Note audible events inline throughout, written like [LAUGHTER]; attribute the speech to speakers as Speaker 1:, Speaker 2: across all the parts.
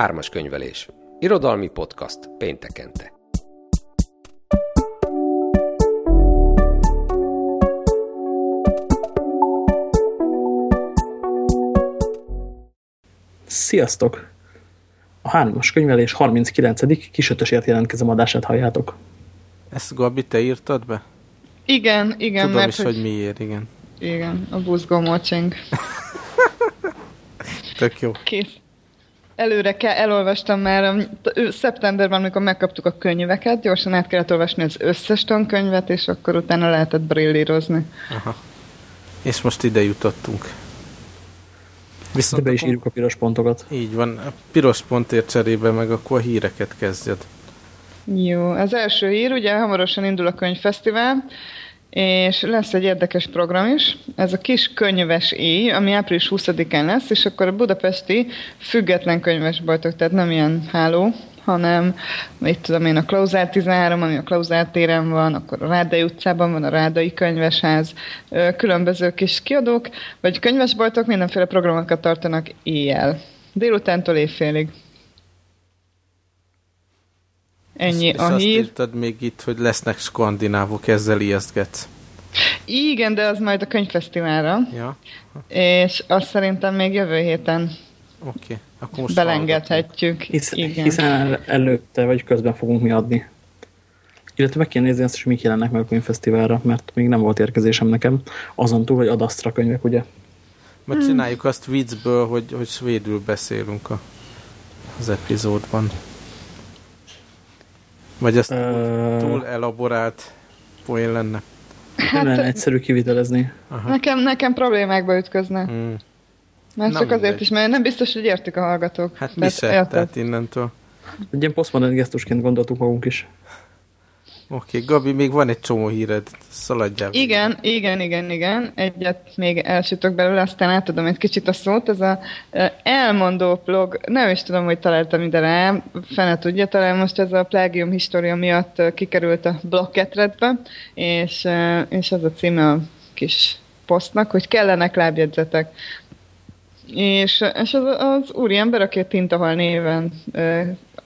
Speaker 1: Ármas könyvelés. Irodalmi podcast péntekente.
Speaker 2: Sziasztok! A hármas könyvelés 39. kisötösért jelentkezem adását halljátok.
Speaker 3: Ezt Gabi, te írtad be?
Speaker 4: Igen, igen.
Speaker 3: Tudom
Speaker 4: mert
Speaker 3: is, hogy miért, igen.
Speaker 4: Igen, a buzgómocsing.
Speaker 3: Tök jó.
Speaker 4: Kész. Előre kell, elolvastam már, ő- szeptemberben, amikor megkaptuk a könyveket, gyorsan át kellett olvasni az összes tankönyvet, és akkor utána lehetett brillírozni.
Speaker 3: Aha. És most ide jutottunk.
Speaker 2: De
Speaker 3: Viszont
Speaker 2: be is írjuk a piros pontokat.
Speaker 3: Így van, a piros pontért cserébe meg akkor a híreket kezdjed.
Speaker 4: Jó, az első hír, ugye hamarosan indul a könyvfesztivál, és lesz egy érdekes program is. Ez a kis könyves éj, ami április 20-án lesz, és akkor a budapesti független könyvesboltok, tehát nem ilyen háló, hanem mit tudom én, a Klauzár 13, ami a Klauzár téren van, akkor a Rádai utcában van a Rádai könyvesház, különböző kis kiadók, vagy könyvesboltok mindenféle programokat tartanak éjjel. Délutántól éjfélig. Ennyi
Speaker 3: és, és
Speaker 4: a
Speaker 3: azt
Speaker 4: hír.
Speaker 3: írtad még itt, hogy lesznek skandinávok, ezzel ijesztgetsz.
Speaker 4: Igen, de az majd a könyvfesztiválra,
Speaker 3: Ja?
Speaker 4: és azt szerintem még jövő héten
Speaker 3: Oké. Okay. Akkor most
Speaker 4: belengedhetjük.
Speaker 2: Hisz,
Speaker 4: Igen.
Speaker 2: hiszen el- előtte vagy közben fogunk mi adni. Illetve meg kell nézni azt is, hogy mik jelennek meg a könyvfesztiválra, mert még nem volt érkezésem nekem. Azon túl, hogy adasztra könyvek, ugye?
Speaker 3: Majd csináljuk azt viccből, hogy, hogy svédül beszélünk a, az epizódban. Vagy ezt
Speaker 2: Ö,
Speaker 3: túl elaborált poén lenne.
Speaker 2: nem lenne egyszerű kivitelezni.
Speaker 3: Aha.
Speaker 4: Nekem, nekem problémákba ütközne.
Speaker 3: Hmm.
Speaker 4: Mert
Speaker 3: Na
Speaker 4: csak azért
Speaker 3: mindegy.
Speaker 4: is, mert nem biztos, hogy értik a hallgatók.
Speaker 3: Hát mi
Speaker 4: Tehát
Speaker 3: se,
Speaker 4: érted?
Speaker 3: tehát innentől.
Speaker 2: Egy ilyen posztmodern gesztusként gondoltuk magunk is.
Speaker 3: Oké, okay, Gabi, még van egy csomó híred, szaladjál.
Speaker 4: Igen, igen, igen, igen. Egyet még elsütök belőle, aztán átadom egy kicsit a szót. Ez a elmondó blog, nem is tudom, hogy találtam ide rá, fene tudja, talán most ez a Plagium História miatt kikerült a blokketredbe, és, és az a címe a kis posztnak, hogy kellenek lábjegyzetek. És, és az, az úriember, aki a Tintahal néven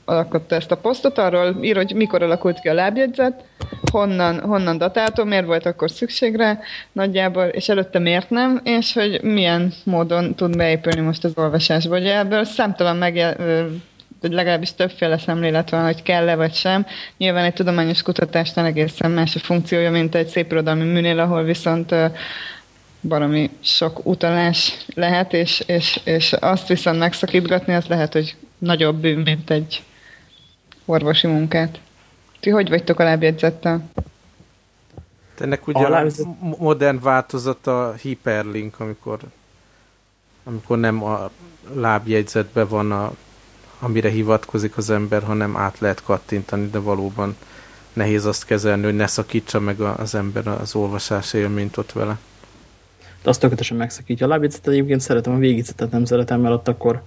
Speaker 4: alkotta ezt a posztot, arról ír, hogy mikor alakult ki a lábjegyzet, honnan, honnan datáltam, miért volt akkor szükség rá nagyjából, és előtte miért nem, és hogy milyen módon tud beépülni most az olvasásba. Ugye ebből számtalan meg vagy legalábbis többféle szemlélet van, hogy kell-e vagy sem. Nyilván egy tudományos kutatásnál egészen más a funkciója, mint egy szép irodalmi műnél, ahol viszont baromi sok utalás lehet, és, és, és azt viszont megszakítgatni, az lehet, hogy nagyobb bűn, mint egy orvosi munkát. Ti hogy vagytok a lábjegyzettel?
Speaker 3: Ennek ugye
Speaker 2: A
Speaker 3: modern változata a hiperlink, amikor, amikor nem a lábjegyzetben van, a, amire hivatkozik az ember, hanem át lehet kattintani, de valóban nehéz azt kezelni, hogy ne szakítsa meg az ember az olvasás élményt ott vele.
Speaker 2: De azt tökéletesen megszakítja. A lábjegyzetet egyébként szeretem, a végigzetet nem szeretem, mert ott akkor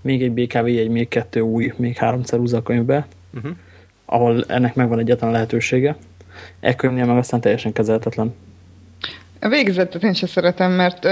Speaker 2: még egy BKV, egy még kettő új, még három ceruza a könyvbe,
Speaker 3: Uh-huh.
Speaker 2: ahol ennek megvan egyetlen lehetősége. E meg aztán teljesen kezelhetetlen.
Speaker 4: A végzetet én sem szeretem, mert,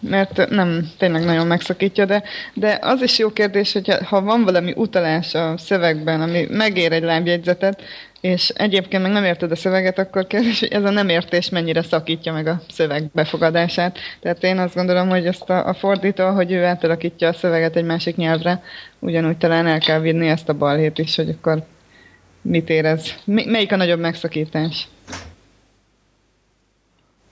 Speaker 4: mert nem tényleg nagyon megszakítja, de, de az is jó kérdés, hogy ha van valami utalás a szövegben, ami megér egy lábjegyzetet, és egyébként meg nem érted a szöveget, akkor kérdés, hogy ez a nem értés mennyire szakítja meg a szöveg befogadását. Tehát én azt gondolom, hogy ezt a, a fordító, hogy ő átalakítja a szöveget egy másik nyelvre, ugyanúgy talán el kell vinni ezt a balhét is, hogy akkor mit érez. Mi, melyik a nagyobb megszakítás?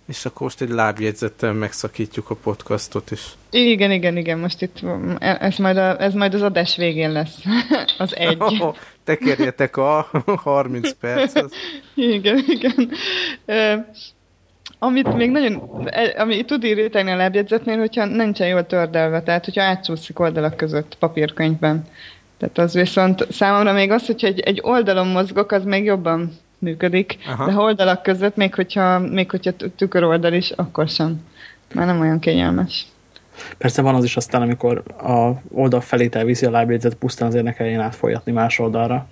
Speaker 3: És akkor most egy lábjegyzettel megszakítjuk a podcastot is.
Speaker 4: Igen, igen, igen, most itt e- ez majd, a, ez majd az adás végén lesz. [LAUGHS] az egy. [LAUGHS]
Speaker 3: Oh, tekerjetek a [LAUGHS] 30 percet.
Speaker 4: Igen, igen. Amit még nagyon, e- ami tud irritálni a lábjegyzetnél, hogyha nincsen jól tördelve, tehát hogyha átcsúszik oldalak között papírkönyvben. Tehát az viszont számomra még az, hogyha egy, egy oldalon mozgok, az még jobban működik,
Speaker 3: Aha.
Speaker 4: De ha oldalak között, még hogyha, még hogyha tü- tüköroldal is, akkor sem. Már nem olyan kényelmes.
Speaker 2: Persze van az is aztán, amikor a oldal felét elviszi a lábjegyzet, pusztán azért ne kelljen átfolyatni más oldalra.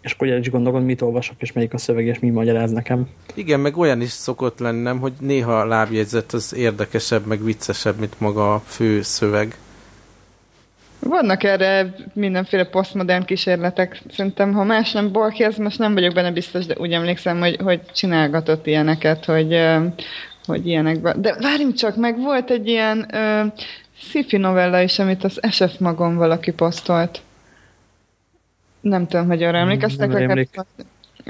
Speaker 2: És akkor is gondolkodom, mit olvasok, és melyik a szöveg, és mi magyaráz nekem.
Speaker 3: Igen, meg olyan is szokott lenni, nem, hogy néha a lábjegyzet az érdekesebb, meg viccesebb, mint maga a fő szöveg.
Speaker 4: Vannak erre mindenféle posztmodern kísérletek. Szerintem, ha más nem Borges, most nem vagyok benne biztos, de úgy emlékszem, hogy, hogy csinálgatott ilyeneket, hogy, hogy ilyenekben. De várjunk csak, meg volt egy ilyen uh, sci novella is, amit az SF magon valaki posztolt. Nem tudom, hogy arra emlékeztek. Nem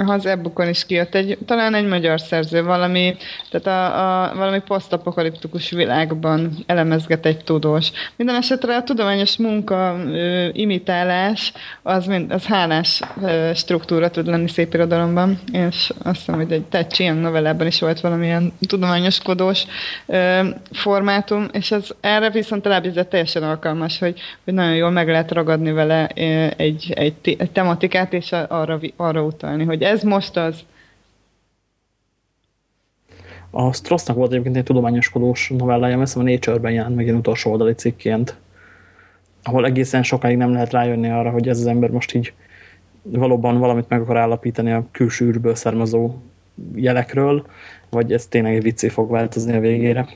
Speaker 4: ha az e is kijött, egy, talán egy magyar szerző, valami, tehát a, a, valami posztapokaliptikus világban elemezget egy tudós. Minden esetre a tudományos munka ö, imitálás az, mind, az hálás ö, struktúra tud lenni szép irodalomban, és azt hiszem, hogy egy Ted Chiang novellában is volt valamilyen tudományoskodós ö, formátum, és ez erre viszont a teljesen alkalmas, hogy, hogy nagyon jól meg lehet ragadni vele egy, egy, egy tematikát, és arra, arra utalni, hogy ez most az.
Speaker 2: A Strossnak volt egyébként egy tudományoskodós novellája, mert a Nature-ben jelent meg egy utolsó oldali cikként, ahol egészen sokáig nem lehet rájönni arra, hogy ez az ember most így valóban valamit meg akar állapítani a külső űrből származó jelekről, vagy ez tényleg egy viccé fog változni a végére.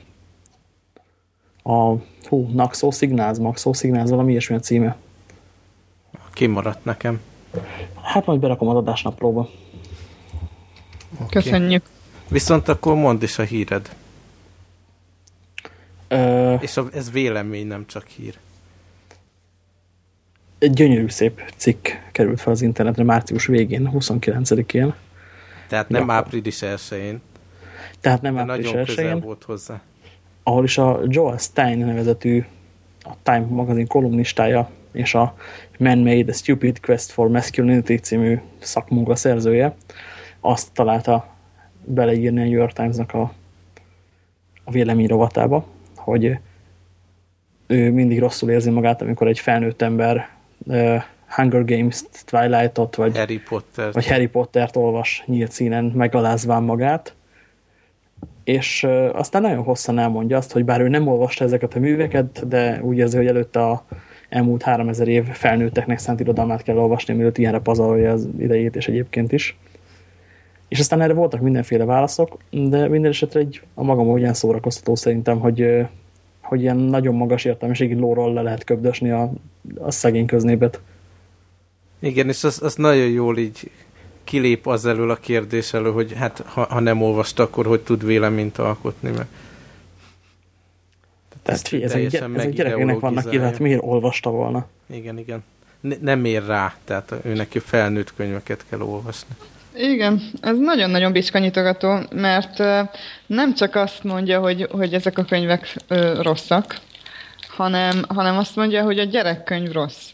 Speaker 2: A hú, Naxo Signals, Maxo Signals, valami ilyesmi a címe.
Speaker 3: Kimaradt nekem.
Speaker 2: Hát majd berakom az adásnaplóba.
Speaker 4: Okay. Köszönjük.
Speaker 3: Viszont akkor mondd is a híred.
Speaker 2: Ö...
Speaker 3: És a, ez vélemény, nem csak hír.
Speaker 2: Egy gyönyörű szép cikk került fel az internetre március végén, 29-én.
Speaker 3: Tehát nem ja. április 1-én.
Speaker 2: Tehát nem április
Speaker 3: 1 volt hozzá.
Speaker 2: Ahol is a Joel Stein nevezetű a Time magazin kolumnistája és a Man-Made a Stupid Quest for Masculinity című szakmunka szerzője azt találta beleírni a New York Times-nak a, a vélemény rovatába, hogy ő mindig rosszul érzi magát, amikor egy felnőtt ember uh, Hunger Games, Twilight-ot, vagy
Speaker 3: Harry, Potter.
Speaker 2: vagy Harry Pottert olvas nyílt színen, megalázván magát. És uh, aztán nagyon hosszan elmondja azt, hogy bár ő nem olvasta ezeket a műveket, de úgy érzi, hogy előtte a elmúlt 3000 év felnőtteknek szánt irodalmát kell olvasni, mielőtt ilyenre pazarolja az idejét, és egyébként is. És aztán erre voltak mindenféle válaszok, de minden esetre egy a magam olyan szórakoztató szerintem, hogy, hogy ilyen nagyon magas értelmiségi lóról le lehet köbdösni a, a szegény köznépet.
Speaker 3: Igen, és az, az nagyon jól így kilép az elől a kérdés elő, hogy hát ha, ha nem olvasta, akkor hogy tud véleményt alkotni, mert
Speaker 2: tehát figyelj, ezek, ezek gyerekeknek vannak írva, hát miért olvasta volna?
Speaker 3: Igen, igen. Ne, nem ér rá, tehát ő neki felnőtt könyveket kell olvasni.
Speaker 4: Igen, ez nagyon-nagyon bicskanyitogató, mert nem csak azt mondja, hogy, hogy ezek a könyvek rosszak, hanem, hanem azt mondja, hogy a gyerekkönyv rossz.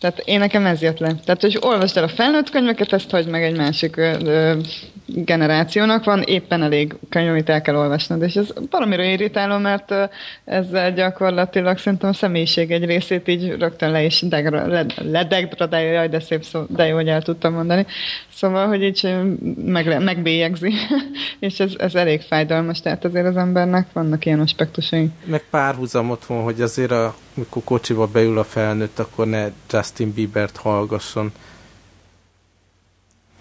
Speaker 4: Tehát én nekem ez jött le. Tehát, hogy olvasd el a felnőtt könyveket, ezt hagyd meg egy másik ö, ö, generációnak. Van éppen elég könyv, amit el kell olvasnod, és ez valamire irritáló, mert ezzel gyakorlatilag szerintem a személyiség egy részét így rögtön le is degra, le, ledegradálja, jaj, de szép szó, de jó, hogy el tudtam mondani. Szóval, hogy így meg, megbélyegzi, [LAUGHS] és ez, ez elég fájdalmas, tehát azért az embernek vannak ilyen aspektusai.
Speaker 3: Meg párhuzamot van, hogy azért a, amikor kocsiba beül a felnőtt, akkor ne just Justin Biebert hallgasson,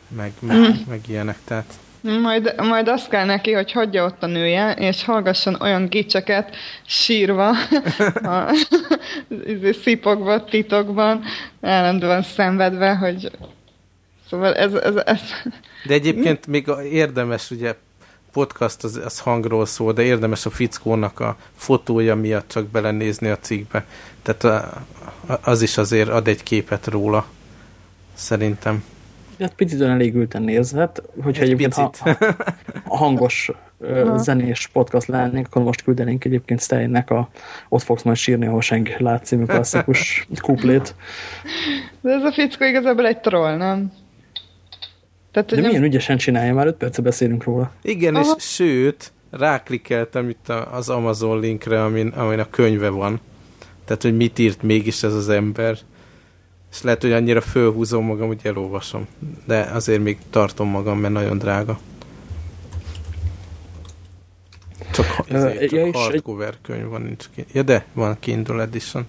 Speaker 3: meg, meg, mm. meg ilyenek, tehát
Speaker 4: majd, majd azt kell neki, hogy hagyja ott a nője, és hallgasson olyan gicseket sírva, a, [LAUGHS] szipogva, titokban, állandóan szenvedve, hogy szóval ez, ez, ez...
Speaker 3: De egyébként még érdemes, ugye podcast az, az hangról szól, de érdemes a fickónak a fotója miatt csak belenézni a cikkbe. Tehát a, az is azért ad egy képet róla, szerintem.
Speaker 2: Hát picit elégülten nézhet, hogyha egy egyébként ha, ha, a hangos uh, zenés podcast lennénk, akkor most küldenénk egyébként Steinnek a Ott fogsz majd sírni, ahol senki lát című klasszikus [LAUGHS] kuplét.
Speaker 4: De ez a fickó igazából egy troll, nem?
Speaker 2: Tehát, De milyen nem... ügyesen csinálja, már 5 perce beszélünk róla.
Speaker 3: Igen, Aha. és sőt, ráklikkeltem itt az Amazon linkre, amin, amin a könyve van. Tehát, hogy mit írt mégis ez az ember. És lehet, hogy annyira fölhúzom magam, hogy elolvasom. De azért még tartom magam, mert nagyon drága. Csak, ezért, csak ja, hardcover egy... könyv van, nincs ki. Ja, de van Kindle Edition.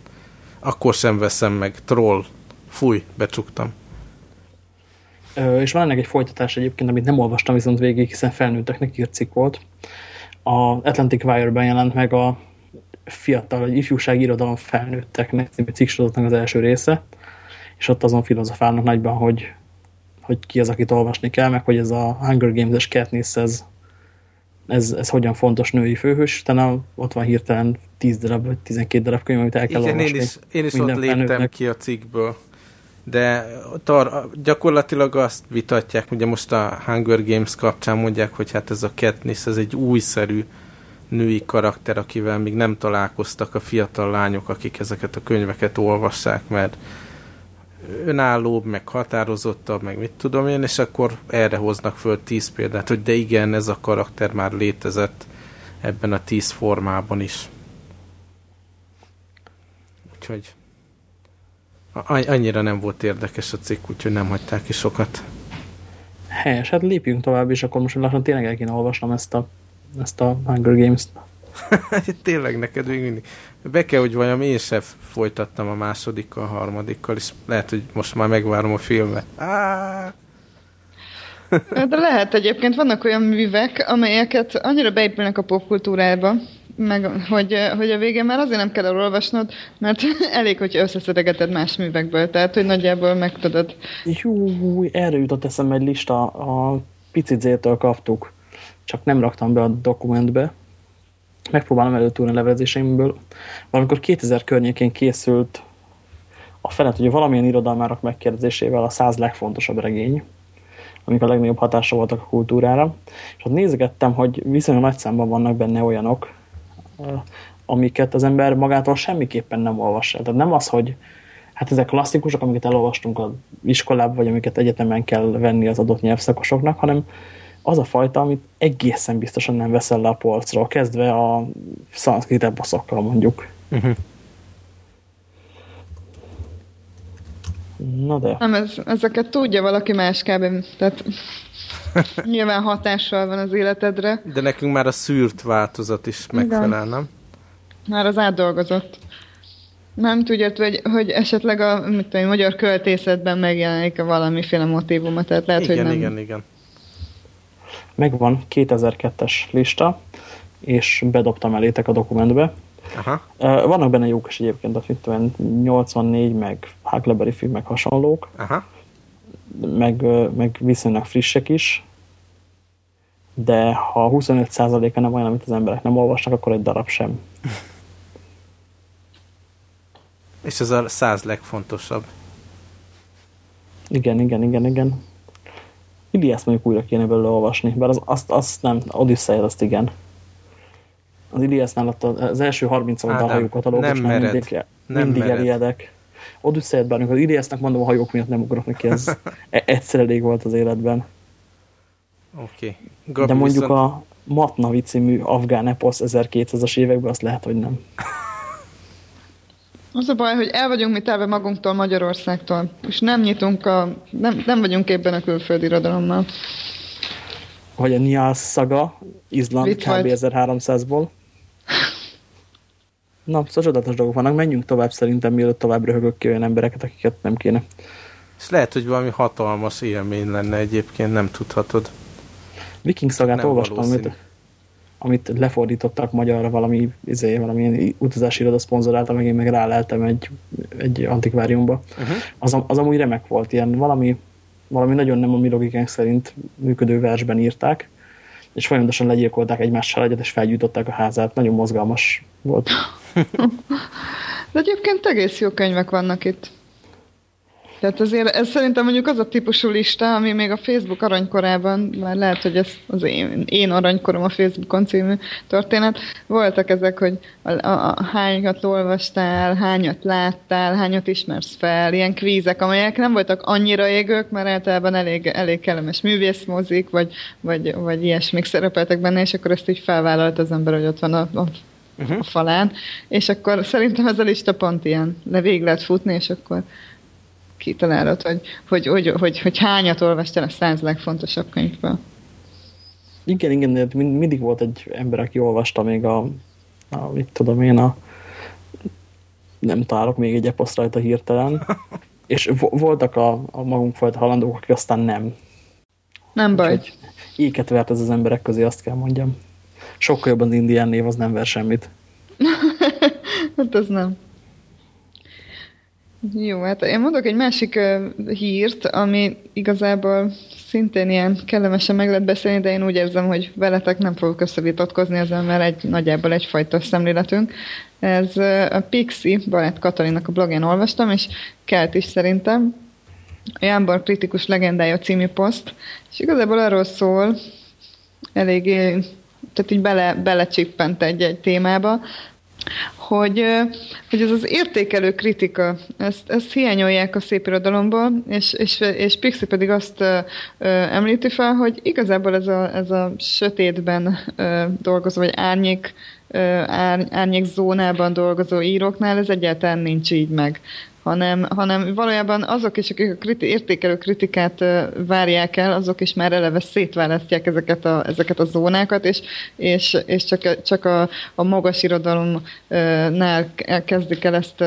Speaker 3: Akkor sem veszem meg. Troll. Fúj, becsuktam.
Speaker 2: És van ennek egy folytatás egyébként, amit nem olvastam viszont végig, hiszen felnőtteknek írt cikk volt. A Atlantic Wire-ben jelent meg a fiatal, egy ifjúsági irodalom felnőtteknek című cikksorozatnak az első része, és ott azon filozofálnak nagyban, hogy, hogy ki az, akit olvasni kell, meg hogy ez a Hunger Games-es Katniss, ez, ez, ez hogyan fontos női főhős, utána ott van hirtelen 10 darab, vagy 12 darab könyv, amit el kell
Speaker 3: Igen,
Speaker 2: olvasni.
Speaker 3: én is, én is ott léptem ki a cikkből. De tar, gyakorlatilag azt vitatják, ugye most a Hunger Games kapcsán mondják, hogy hát ez a Katniss, ez egy újszerű női karakter, akivel még nem találkoztak a fiatal lányok, akik ezeket a könyveket olvassák, mert önállóbb, meg határozottabb, meg mit tudom én, és akkor erre hoznak föl tíz példát, hogy de igen, ez a karakter már létezett ebben a tíz formában is. Úgyhogy annyira nem volt érdekes a cikk, úgyhogy nem hagyták ki sokat.
Speaker 2: Helyes, hát lépjünk tovább, és akkor most lassan tényleg el kéne olvasnom ezt a, ezt a Hunger Games-t. [LAUGHS]
Speaker 3: tényleg neked még mindig. Be kell, hogy vajon én sem folytattam a másodikkal, a harmadikkal, és lehet, hogy most már megvárom a filmet.
Speaker 4: De lehet egyébként, vannak olyan művek, amelyeket annyira beépülnek a popkultúrába, meg hogy, hogy a végén már azért nem kell elolvasnod, mert [LAUGHS] elég, hogy összeszedegeted más művekből, tehát hogy nagyjából megtudod.
Speaker 2: Jú, erre jutott eszembe egy lista, a Picit kaptuk, csak nem raktam be a dokumentbe. Megpróbálom előtúrni a levelezéseimből. Valamikor 2000 környékén készült a felet, hogy valamilyen irodalmárak megkérdezésével a száz legfontosabb regény, amik a legnagyobb hatása voltak a kultúrára. És ott nézegettem, hogy viszonylag nagy számban vannak benne olyanok, amiket az ember magától semmiképpen nem olvas el. Tehát nem az, hogy hát ezek klasszikusok, amiket elolvastunk az iskolában, vagy amiket egyetemen kell venni az adott nyelvszakosoknak, hanem az a fajta, amit egészen biztosan nem veszel le a polcról, kezdve a szanszkrit eposzokkal mondjuk. Uh -huh. Na de.
Speaker 4: Nem, ez, ezeket tudja valaki más kb. Tehát [LAUGHS] nyilván hatással van az életedre.
Speaker 3: De nekünk már a szűrt változat is megfelel, nem?
Speaker 4: Már az átdolgozott. Nem tudja, hogy, hogy esetleg a mit tudom, magyar költészetben megjelenik valamiféle motivuma, tehát lehet,
Speaker 3: igen,
Speaker 4: hogy nem.
Speaker 3: Igen, igen,
Speaker 2: Megvan 2002-es lista, és bedobtam elétek a dokumentbe. Aha. Vannak benne jók is egyébként, a mit tudom, 84, meg Huckleberry film, meg hasonlók. Aha. Meg, meg viszonylag frissek is. De ha 25%-a nem olyan, amit az emberek nem olvasnak, akkor egy darab sem.
Speaker 3: És ez a száz legfontosabb.
Speaker 2: Igen, igen, igen, igen. Iliász mondjuk újra kéne belőle olvasni, bár az, azt, azt nem, Odyssey azt igen. Az Iliásznál az első 30 oldal hajókatalógus nem, nem mindig, nem mindig elijedek. Odyssey-et bár az Iliásznak mondom, a hajók miatt nem ugrok neki, ez [LAUGHS] e- egyszer elég volt az életben.
Speaker 3: Oké.
Speaker 2: Okay. De mondjuk viszont... a Matnavi című afgán eposz 1200-as években azt lehet, hogy nem. [LAUGHS]
Speaker 4: Az a baj, hogy el vagyunk mi telve magunktól, Magyarországtól, és nem nyitunk a... nem, nem vagyunk képben a külföldi irodalommal.
Speaker 2: Vagy a Niász szaga, Izland kb. 1300-ból. Na, szóval csodatos dolgok vannak, menjünk tovább szerintem, mielőtt tovább röhögök ki olyan embereket, akiket nem kéne.
Speaker 3: És lehet, hogy valami hatalmas élmény lenne egyébként, nem tudhatod.
Speaker 2: Viking szagát olvastam, amit, amit lefordítottak magyarra valami, izé, valami utazási iroda szponzorálta, meg én meg ráleltem egy, egy antikváriumba. Uh-huh. Az, az amúgy remek volt, ilyen valami, valami nagyon nem a mi logikánk szerint működő versben írták, és folyamatosan legyilkolták egymással egyet, és felgyújtották a házát. Nagyon mozgalmas volt. [LAUGHS]
Speaker 4: De egyébként egész jó könyvek vannak itt. Tehát azért ez szerintem mondjuk az a típusú lista, ami még a Facebook aranykorában, már lehet, hogy ez az én, én aranykorom a Facebookon című történet, voltak ezek, hogy a, a, a hányat olvastál, hányat láttál, hányat ismersz fel, ilyen kvízek, amelyek nem voltak annyira égők, mert általában elég, elég kellemes művészmozik, vagy, vagy, vagy ilyesmik szerepeltek benne, és akkor ezt így felvállalt az ember, hogy ott van a, a uh-huh. a falán, és akkor szerintem ez a lista pont ilyen, le végig lehet futni, és akkor kitalálod, hogy, hogy, hogy, hogy, hogy hányat olvastál a száz legfontosabb könyvből.
Speaker 2: Igen, igen, mindig volt egy ember, aki olvasta még a, a mit tudom én, a nem találok még egy eposzt rajta hirtelen, [LAUGHS] és voltak a, a magunk fajta halandók, akik aztán nem.
Speaker 4: Nem baj.
Speaker 2: Úgyhogy éket vert ez az emberek közé, azt kell mondjam. Sokkal jobb az indián név, az nem ver semmit. [LAUGHS]
Speaker 4: hát az nem. Jó, hát én mondok egy másik uh, hírt, ami igazából szintén ilyen kellemesen meg lehet beszélni, de én úgy érzem, hogy veletek nem fogok összevitatkozni ezzel, mert egy, nagyjából egyfajta szemléletünk. Ez uh, a Pixi, Balett Katalinak a blogján olvastam, és kelt is szerintem. A Jánbor kritikus legendája című poszt, és igazából arról szól, eléggé, tehát így bele, belecsippent egy-egy témába, hogy, hogy ez az értékelő kritika, ezt, ezt hiányolják a szép irodalomból, és, és, és Pixi pedig azt ö, említi fel, hogy igazából ez a, ez a sötétben ö, dolgozó, vagy árnyék, árnyék zónában dolgozó íróknál ez egyáltalán nincs így meg hanem, hanem valójában azok is, akik a kriti- értékelő kritikát várják el, azok is már eleve szétválasztják ezeket a, ezeket a zónákat, és, és, és csak, csak a, a magas irodalomnál kezdik el ezt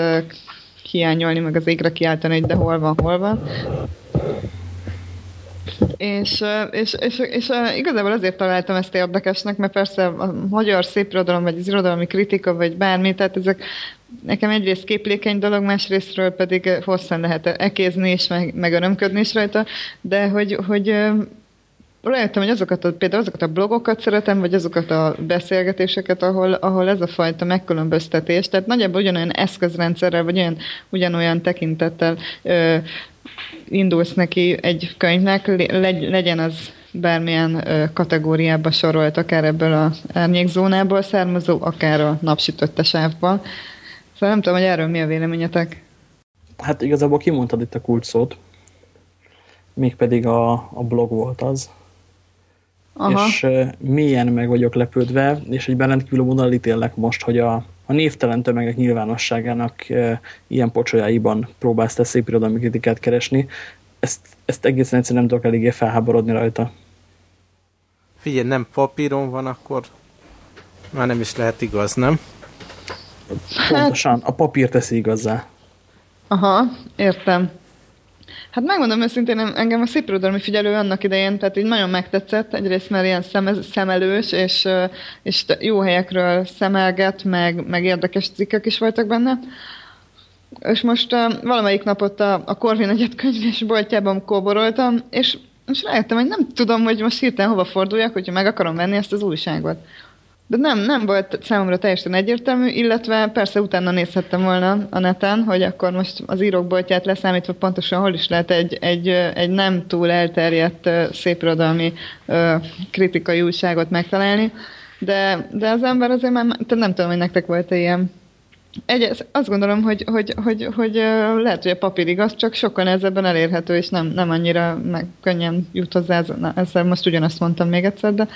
Speaker 4: hiányolni, meg az égre kiáltani, hogy de hol van, hol van. És, és, és, és, igazából azért találtam ezt érdekesnek, mert persze a magyar szépirodalom, vagy az irodalmi kritika, vagy bármi, tehát ezek nekem egyrészt képlékeny dolog, másrésztről pedig hosszan lehet ekézni és meg, meg örömködni is rajta, de hogy, hogy rájöttem, hogy azokat a, például azokat a blogokat szeretem, vagy azokat a beszélgetéseket, ahol, ahol ez a fajta megkülönböztetés, tehát nagyjából ugyanolyan eszközrendszerrel, vagy olyan, ugyanolyan tekintettel ö, indulsz neki egy könyvnek, legy, legyen az bármilyen ö, kategóriába sorolt, akár ebből a árnyékzónából származó, akár a napsütötte sávból. Szóval nem tudom, hogy erről mi a véleményetek.
Speaker 2: Hát igazából kimondtad itt a kult szót. Mégpedig a, a blog volt az. Aha. És mélyen meg vagyok lepődve, és egy rendkívül módon ítélnek most, hogy a, a névtelen tömegek nyilvánosságának uh, ilyen pocsolyáiban próbálsz te szép irodalmi kritikát keresni. Ezt, ezt egészen egyszerűen nem tudok eléggé felháborodni rajta.
Speaker 3: Figyelj, nem papíron van, akkor már nem is lehet igaz, nem?
Speaker 2: Pontosan, a papír teszi igazá.
Speaker 4: Aha, értem. Hát megmondom őszintén, engem a szépirodalmi figyelő annak idején, tehát így nagyon megtetszett, egyrészt mert ilyen szem, szemelős, és, és jó helyekről szemelget, meg, meg érdekes cikkek is voltak benne. És most valamelyik napot a, a Corvin egyet könyvés kóboroltam, és, és rájöttem, hogy nem tudom, hogy most hirtelen hova forduljak, hogyha meg akarom venni ezt az újságot. De nem, nem volt számomra teljesen egyértelmű, illetve persze utána nézhettem volna a neten, hogy akkor most az írókboltját leszámítva pontosan hol is lehet egy, egy, egy nem túl elterjedt szépirodalmi kritikai újságot megtalálni, de, de az ember azért már, nem tudom, hogy nektek volt-e ilyen egy, azt gondolom, hogy, hogy, hogy, hogy lehet, hogy a papír igaz, csak sokkal nehezebben elérhető, és nem, nem annyira meg könnyen jut hozzá. Ezzel most ugyanazt mondtam még egyszer, de,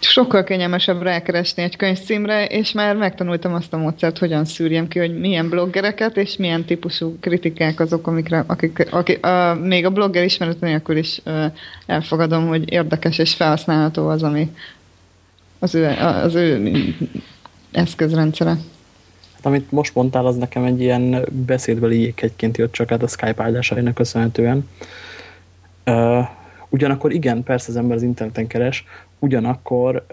Speaker 4: sokkal kényelmesebb rákeresni egy könyvcímre, és már megtanultam azt a módszert, hogyan szűrjem ki, hogy milyen bloggereket és milyen típusú kritikák azok, amikre, akik, akik a, még a blogger ismeret nélkül is uh, elfogadom, hogy érdekes és felhasználható az, ami az ő, az ő eszközrendszere.
Speaker 2: Hát, amit most mondtál, az nekem egy ilyen beszédbeli jéghegyként jött csak át a Skype áldásainak köszönhetően. Uh, ugyanakkor igen, persze az ember az interneten keres, Ugyanakkor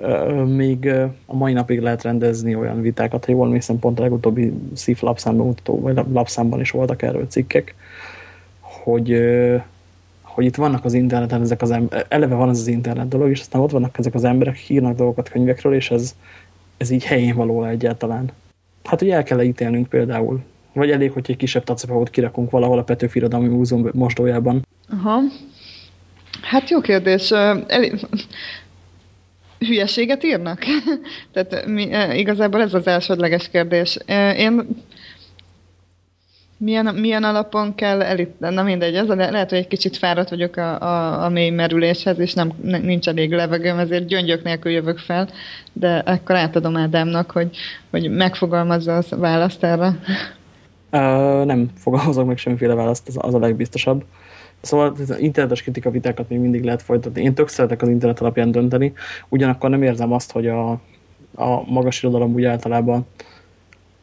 Speaker 2: még a mai napig lehet rendezni olyan vitákat, ha jól mészem, pont a legutóbbi szív lapszámban mutató, vagy lapszámban is voltak erről cikkek, hogy, hogy itt vannak az interneten ezek az emberek, eleve van ez az internet dolog, és aztán ott vannak ezek az emberek, hírnak dolgokat könyvekről, és ez, ez így helyén való egyáltalán. Hát, hogy el kell ítélnünk például. Vagy elég, hogy egy kisebb tacepahót kirakunk valahol a Petőfi Irodalmi Múzeum mosdójában.
Speaker 4: Aha. Hát jó kérdés. Elég hülyeséget írnak? [LAUGHS] Tehát mi, e, igazából ez az elsődleges kérdés. E, én milyen, milyen alapon kell elit... Na mindegy, ez a, lehet, hogy egy kicsit fáradt vagyok a, a, a mély merüléshez, és nem, nincs elég levegőm, ezért gyöngyök nélkül jövök fel, de akkor átadom Ádámnak, hogy, hogy megfogalmazza a választ erre.
Speaker 2: Uh, nem fogalmazok meg semmiféle választ, az, az a legbiztosabb. Szóval az internetes kritika vitákat még mindig lehet folytatni. Én tök szeretek az internet alapján dönteni, ugyanakkor nem érzem azt, hogy a, a magas irodalom úgy általában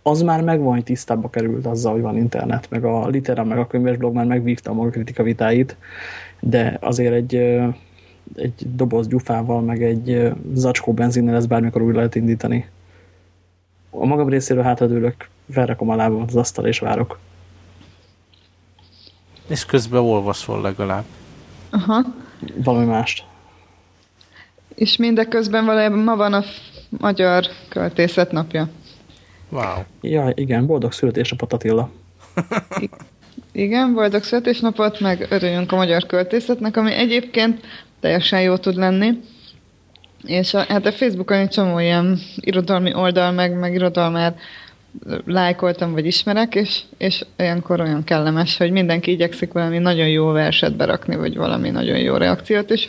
Speaker 2: az már megvan, hogy tisztába került azzal, hogy van internet, meg a litera, meg a könyvesblog már megvívta a maga kritika vitáit, de azért egy, egy doboz gyufával, meg egy zacskó benzinnel ezt bármikor újra lehet indítani. A magam részéről hátradőlök, felrakom a lábam az asztal és várok.
Speaker 3: És közben olvasol legalább.
Speaker 4: Aha.
Speaker 2: Valami mást.
Speaker 4: És mindeközben valójában ma van a magyar költészet napja.
Speaker 3: Wow.
Speaker 2: Ja, igen, boldog születésnapot Attila.
Speaker 4: Igen, boldog születésnapot, meg örüljünk a magyar költészetnek, ami egyébként teljesen jó tud lenni. És a, hát a Facebookon egy csomó ilyen irodalmi oldal, meg, meg irodalmár lájkoltam, vagy ismerek, és, és olyankor olyan kellemes, hogy mindenki igyekszik valami nagyon jó verset berakni, vagy valami nagyon jó reakciót, és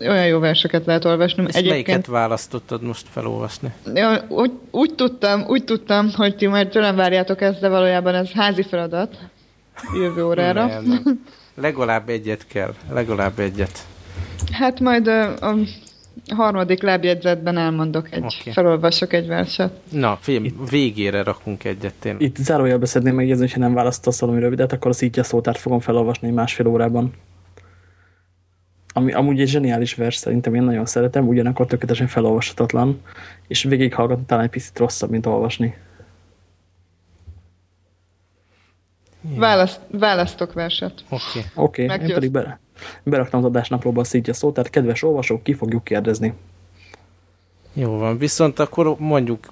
Speaker 4: olyan jó verseket lehet olvasni.
Speaker 3: És Egyébként... melyiket választottad most felolvasni?
Speaker 4: Ja, úgy, úgy, tudtam, úgy tudtam, hogy ti majd tőlem várjátok ezt, de valójában ez házi feladat jövő órára. Nem, nem.
Speaker 3: Legalább egyet kell, legalább egyet.
Speaker 4: Hát majd a, a harmadik lábjegyzetben elmondok egy, okay. felolvasok egy verset.
Speaker 3: Na, film, itt, végére rakunk egyet tényleg.
Speaker 2: Itt zárójelbe szeretném megjegyezni, hogyha nem választasz valami rövidet, akkor a szítja szótárt fogom felolvasni másfél órában. Ami amúgy egy zseniális vers, szerintem én nagyon szeretem, ugyanakkor tökéletesen felolvashatatlan, és végighallgatni talán egy picit rosszabb, mint olvasni.
Speaker 4: Választ, választok verset.
Speaker 3: Oké.
Speaker 2: Okay. Okay, én pedig bele, beraktam az adásnaplóba a szítja szót, tehát kedves olvasók, ki fogjuk kérdezni.
Speaker 3: Jó van, viszont akkor mondjuk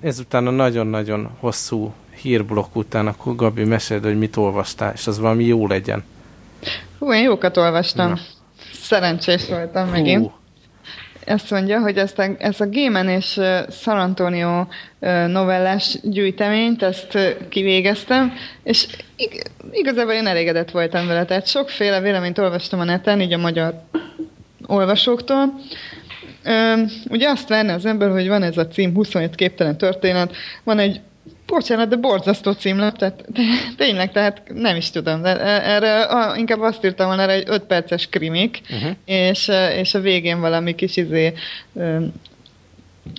Speaker 3: ezután a nagyon-nagyon hosszú hírblokk után, akkor Gabi meséld, hogy mit olvastál, és az valami jó legyen.
Speaker 4: Hú, én jókat olvastam. Na. Szerencsés voltam megint. Ezt mondja, hogy ezt a, ezt a Gémen és San Antonio novellás gyűjteményt, ezt kivégeztem, és ig- igazából én elégedett voltam vele. Tehát sokféle véleményt olvastam a neten, így a magyar olvasóktól. Ugye azt várna az ember, hogy van ez a cím, 27 képtelen történet, van egy Bocsánat, de borzasztó címlap, tehát de, tényleg, tehát nem is tudom. De erre a, inkább azt írtam volna erre egy 5 perces krimik, uh-huh. és, és a végén valami kis izé,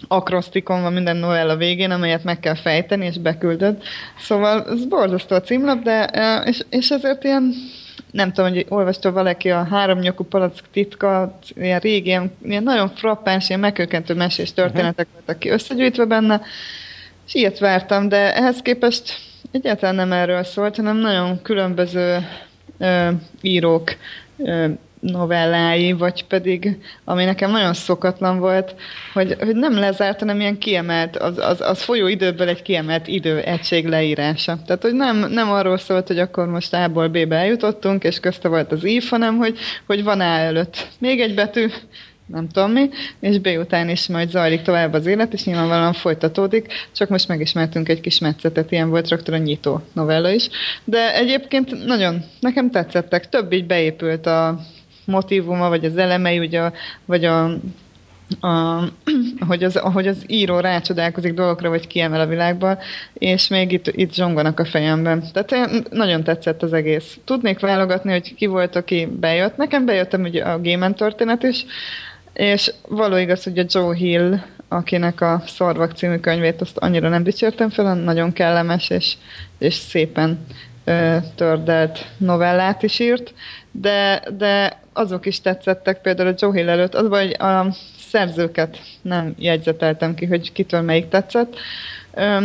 Speaker 4: akrosztikon van minden novella végén, amelyet meg kell fejteni, és beküldöd. Szóval ez borzasztó a címlap, de és, és ezért ilyen nem tudom, hogy olvasta valaki a háromnyakú palack titka, ilyen régi, ilyen, ilyen nagyon frappáns, ilyen megkökkentő mesés történetek uh-huh. voltak ki összegyűjtve benne, és ilyet vártam, de ehhez képest egyáltalán nem erről szólt, hanem nagyon különböző ö, írók ö, novellái, vagy pedig, ami nekem nagyon szokatlan volt, hogy, hogy nem lezárt, hanem ilyen kiemelt, az, az, az folyó időből egy kiemelt idő egység leírása. Tehát, hogy nem, nem arról szólt, hogy akkor most A-ból B-be eljutottunk, és közte volt az ív, hanem hogy, hogy van A előtt még egy betű, nem tudom mi, és B után is majd zajlik tovább az élet, és nyilvánvalóan folytatódik, csak most megismertünk egy kis metszetet, ilyen volt rögtön a nyitó novella is. De egyébként nagyon, nekem tetszettek, több így beépült a motivuma, vagy az elemei, ugye, vagy a a, [CLEARS THROAT] hogy, az, hogy az író rácsodálkozik dolgokra, vagy kiemel a világban, és még itt, itt zsonganak a fejemben. Tehát nagyon tetszett az egész. Tudnék válogatni, hogy ki volt, aki bejött. Nekem bejöttem ugye a Gémen történet is, és való igaz, hogy a Joe Hill, akinek a Szorvak című könyvét azt annyira nem dicsértem fel, nagyon kellemes és, és szépen ö, tördelt novellát is írt, de, de azok is tetszettek, például a Joe Hill előtt, az hogy a szerzőket nem jegyzeteltem ki, hogy kitől melyik tetszett,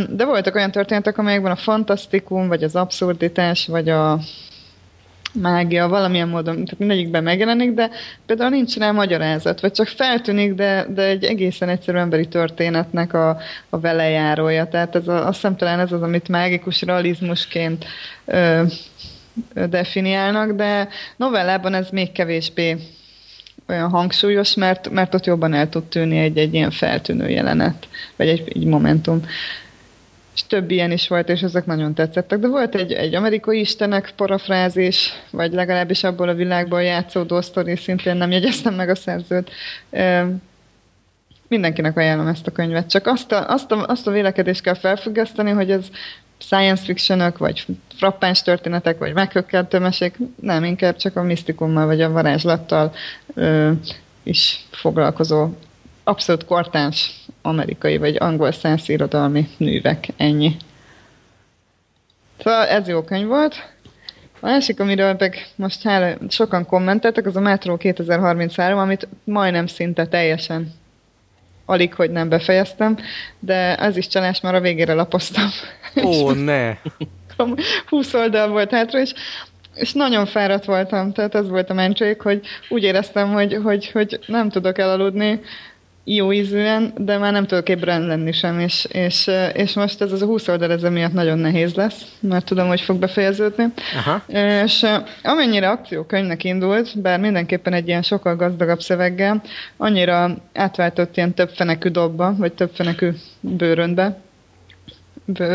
Speaker 4: de voltak olyan történetek, amelyekben a fantasztikum, vagy az abszurditás, vagy a mágia valamilyen módon, tehát mindegyikben megjelenik, de például nincs rá magyarázat, vagy csak feltűnik, de, de egy egészen egyszerű emberi történetnek a, a velejárója. Tehát ez a, azt hiszem talán ez az, amit mágikus realizmusként ö, ö, definiálnak, de novellában ez még kevésbé olyan hangsúlyos, mert, mert ott jobban el tud tűnni egy, egy ilyen feltűnő jelenet, vagy egy, egy momentum és több ilyen is volt, és ezek nagyon tetszettek. De volt egy, egy amerikai istenek parafrázis, vagy legalábbis abból a világból játszódó sztori, szintén nem jegyeztem meg a szerzőt. Mindenkinek ajánlom ezt a könyvet. Csak azt a, azt a, azt a vélekedést kell felfüggeszteni, hogy ez science fictionok, vagy frappáns történetek, vagy meghökkentő mesék, nem, inkább csak a misztikummal, vagy a varázslattal ö, is foglalkozó abszolút kortáns amerikai vagy angol száz irodalmi művek, ennyi. Szóval ez jó könyv volt. A másik, amiről meg most hála, sokan kommenteltek, az a Metro 2033, amit majdnem szinte teljesen alig, hogy nem befejeztem, de az is csalás, már a végére lapoztam.
Speaker 3: Ó, [LAUGHS] ne! [LAUGHS]
Speaker 4: 20 oldal volt hátra, és és nagyon fáradt voltam, tehát ez volt a mentség, hogy úgy éreztem, hogy, hogy, hogy nem tudok elaludni jó ízűen, de már nem tudok ébren lenni sem, és, és, és most ez az a 20 oldal ez miatt nagyon nehéz lesz, mert tudom, hogy fog befejeződni. Aha. És amennyire akciókönyvnek indult, bár mindenképpen egy ilyen sokkal gazdagabb szöveggel, annyira átváltott ilyen többfenekű dobba, vagy többfenekű bőrönbe,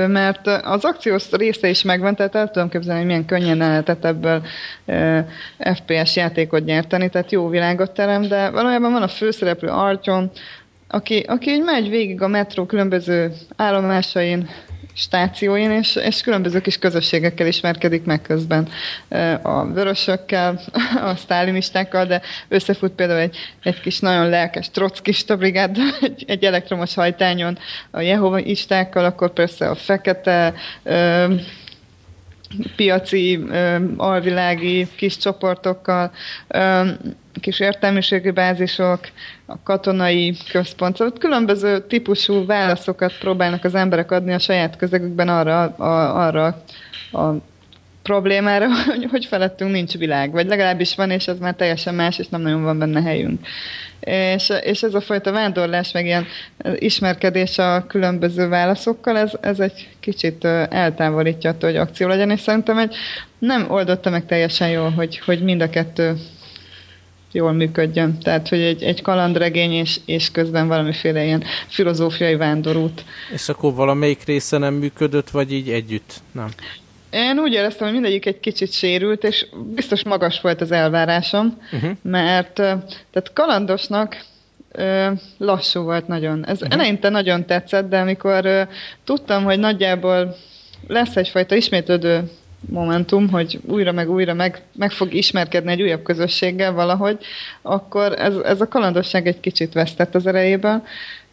Speaker 4: mert az akciós része is megvan, tehát el tudom képzelni, hogy milyen könnyen lehetett ebből e, FPS játékot nyerteni, tehát jó világot terem, de valójában van a főszereplő Artyom, aki, aki így megy végig a metró különböző állomásain, stációin, és, és különböző kis közösségekkel ismerkedik meg közben. A vörösökkel, [LAUGHS] a sztálinistákkal, de összefut például egy, egy kis nagyon lelkes trockista brigád, [LAUGHS] egy, egy elektromos hajtányon a jehovaistákkal, akkor persze a fekete piaci, alvilági kis csoportokkal, kis értelmiségi bázisok, a katonai központ, szóval különböző típusú válaszokat próbálnak az emberek adni a saját közegükben arra a, arra a problémára, [LAUGHS] hogy, hogy felettünk nincs világ, vagy legalábbis van, és ez már teljesen más, és nem nagyon van benne helyünk. És, és ez a fajta vándorlás, meg ilyen ismerkedés a különböző válaszokkal, ez, ez egy kicsit eltávolítja attól, hogy akció legyen, és szerintem egy, nem oldotta meg teljesen jól, hogy, hogy mind a kettő jól működjön. Tehát, hogy egy, egy kalandregény és, és közben valamiféle ilyen filozófiai vándorút.
Speaker 3: És akkor valamelyik része nem működött, vagy így együtt? Nem.
Speaker 4: Én úgy éreztem, hogy mindegyik egy kicsit sérült, és biztos magas volt az elvárásom, uh-huh. mert tehát kalandosnak lassú volt nagyon. Ez uh-huh. eleinte nagyon tetszett, de amikor tudtam, hogy nagyjából lesz egyfajta ismétlődő momentum, hogy újra meg újra meg, meg fog ismerkedni egy újabb közösséggel valahogy, akkor ez, ez a kalandosság egy kicsit vesztett az erejében,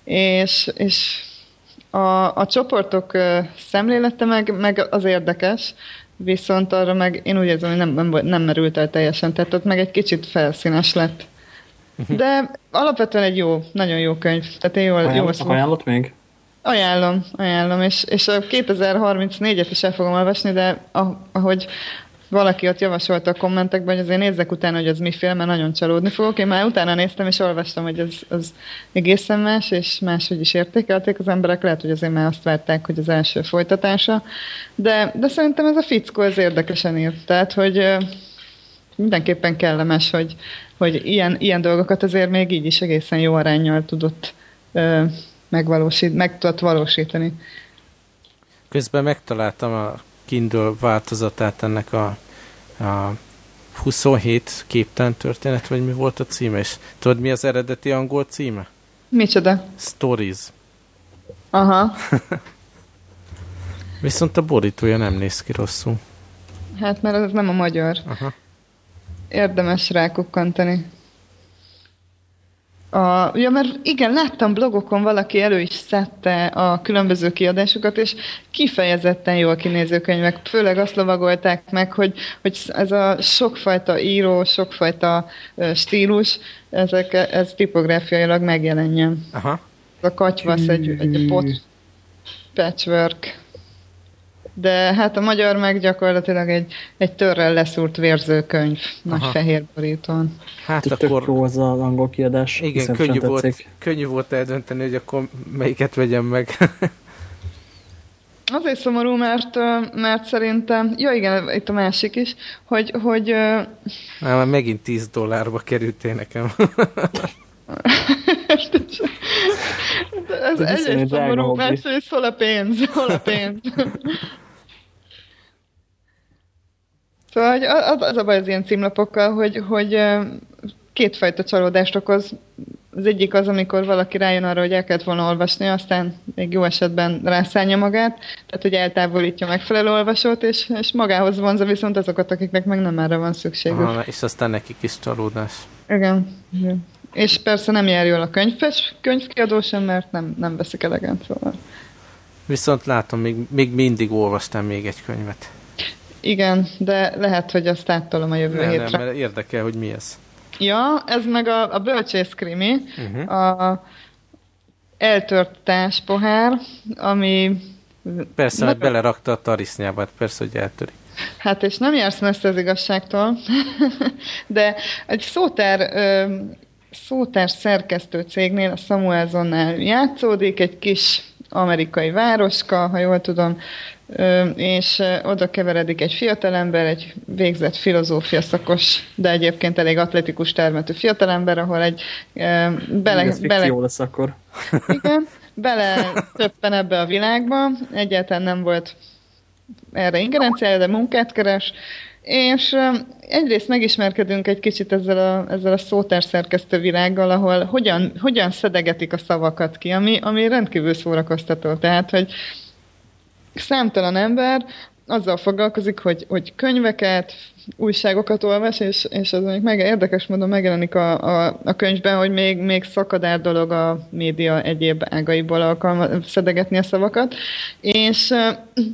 Speaker 4: és, és a, a csoportok szemlélete meg, meg az érdekes, viszont arra meg én úgy érzem, hogy nem, nem, nem merült el teljesen, tehát ott meg egy kicsit felszínes lett. Mhm. De alapvetően egy jó, nagyon jó könyv. Tehát én jól,
Speaker 2: Ajánl, jól szóval. Ajánlott még?
Speaker 4: Ajánlom, ajánlom, és, és a 2034-et is el fogom olvasni, de ahogy valaki ott javasolta a kommentekben, hogy azért nézzek utána, hogy ez mi film, mert nagyon csalódni fogok. Én már utána néztem, és olvastam, hogy ez, az egészen más, és máshogy is értékelték az emberek. Lehet, hogy azért már azt várták, hogy az első folytatása. De, de szerintem ez a fickó, ez érdekesen ír. Tehát, hogy mindenképpen kellemes, hogy, hogy ilyen, ilyen dolgokat azért még így is egészen jó arányjal tudott megvalósít, meg tudott valósítani.
Speaker 3: Közben megtaláltam a Kindle változatát ennek a, a 27 képtelen történet, vagy mi volt a címe, és tudod mi az eredeti angol címe?
Speaker 4: Micsoda?
Speaker 3: Stories.
Speaker 4: Aha. [LAUGHS]
Speaker 3: Viszont a borítója nem néz ki rosszul.
Speaker 4: Hát mert az nem a magyar.
Speaker 3: Aha.
Speaker 4: Érdemes rákukkantani. A, ja, mert igen, láttam blogokon, valaki elő is szedte a különböző kiadásokat, és kifejezetten jól kinéző könyvek, főleg azt lovagolták meg, hogy, hogy ez a sokfajta író, sokfajta stílus, ezek, ez tipográfiailag megjelenjen.
Speaker 3: Aha.
Speaker 4: A katyvasz egy, egy pot patchwork de hát a magyar meg gyakorlatilag egy, egy törrel leszúrt vérzőkönyv, nagy Aha. fehér borítón.
Speaker 2: Hát Tök akkor... jó az az angol kiadás.
Speaker 3: Igen, könnyű volt, könnyű volt eldönteni, hogy akkor melyiket vegyem meg.
Speaker 4: Azért szomorú, mert, mert szerintem, ja igen, itt a másik is, hogy... hogy
Speaker 3: Á, már megint 10 dollárba kerültél nekem. [LAUGHS]
Speaker 4: ez egyrészt szomorú, másrészt hol a pénz, hol a pénz. [LAUGHS] Szóval hogy az, az a baj az ilyen címlapokkal, hogy, hogy kétfajta csalódást okoz. Az egyik az, amikor valaki rájön arra, hogy el kellett volna olvasni, aztán még jó esetben rászállja magát, tehát hogy eltávolítja megfelelő olvasót, és, és magához vonza viszont azokat, akiknek meg nem erre van szükségük. Aha,
Speaker 3: és aztán nekik is csalódás.
Speaker 4: Igen. Igen. És persze nem jár jól a könyvfes, könyvkiadó sem, mert nem, nem veszik elegant. Szóval.
Speaker 3: Viszont látom, még, még mindig olvastam még egy könyvet.
Speaker 4: Igen, de lehet, hogy azt áttolom a jövő
Speaker 3: nem,
Speaker 4: hétre.
Speaker 3: Nem, mert érdekel, hogy mi ez.
Speaker 4: Ja, ez meg a, a bölcsész krimi. Uh-huh. A eltört pohár, ami...
Speaker 3: Persze, mert belerakta a tarisznyába, persze, hogy eltöri.
Speaker 4: Hát és nem jársz messze az igazságtól, [LAUGHS] de egy szótár, szótár szerkesztő cégnél, a Samuelsonnál játszódik, egy kis amerikai városka, ha jól tudom, és oda keveredik egy fiatalember, egy végzett filozófia szakos, de egyébként elég atletikus termetű fiatalember, ahol egy
Speaker 2: bele... Ez bele lesz akkor. [LAUGHS]
Speaker 4: Igen, bele többen ebbe a világba, egyáltalán nem volt erre ingerenciája, de munkát keres, és egyrészt megismerkedünk egy kicsit ezzel a, ezzel a szótárszerkesztő világgal, ahol hogyan, hogyan szedegetik a szavakat ki, ami, ami rendkívül szórakoztató. Tehát, hogy számtalan ember azzal foglalkozik, hogy, hogy könyveket, újságokat olvas, és, és az mondjuk meg, érdekes módon megjelenik a, a, a könyvben, hogy még, még szakadár dolog a média egyéb ágaiból alkalma, szedegetni a szavakat, és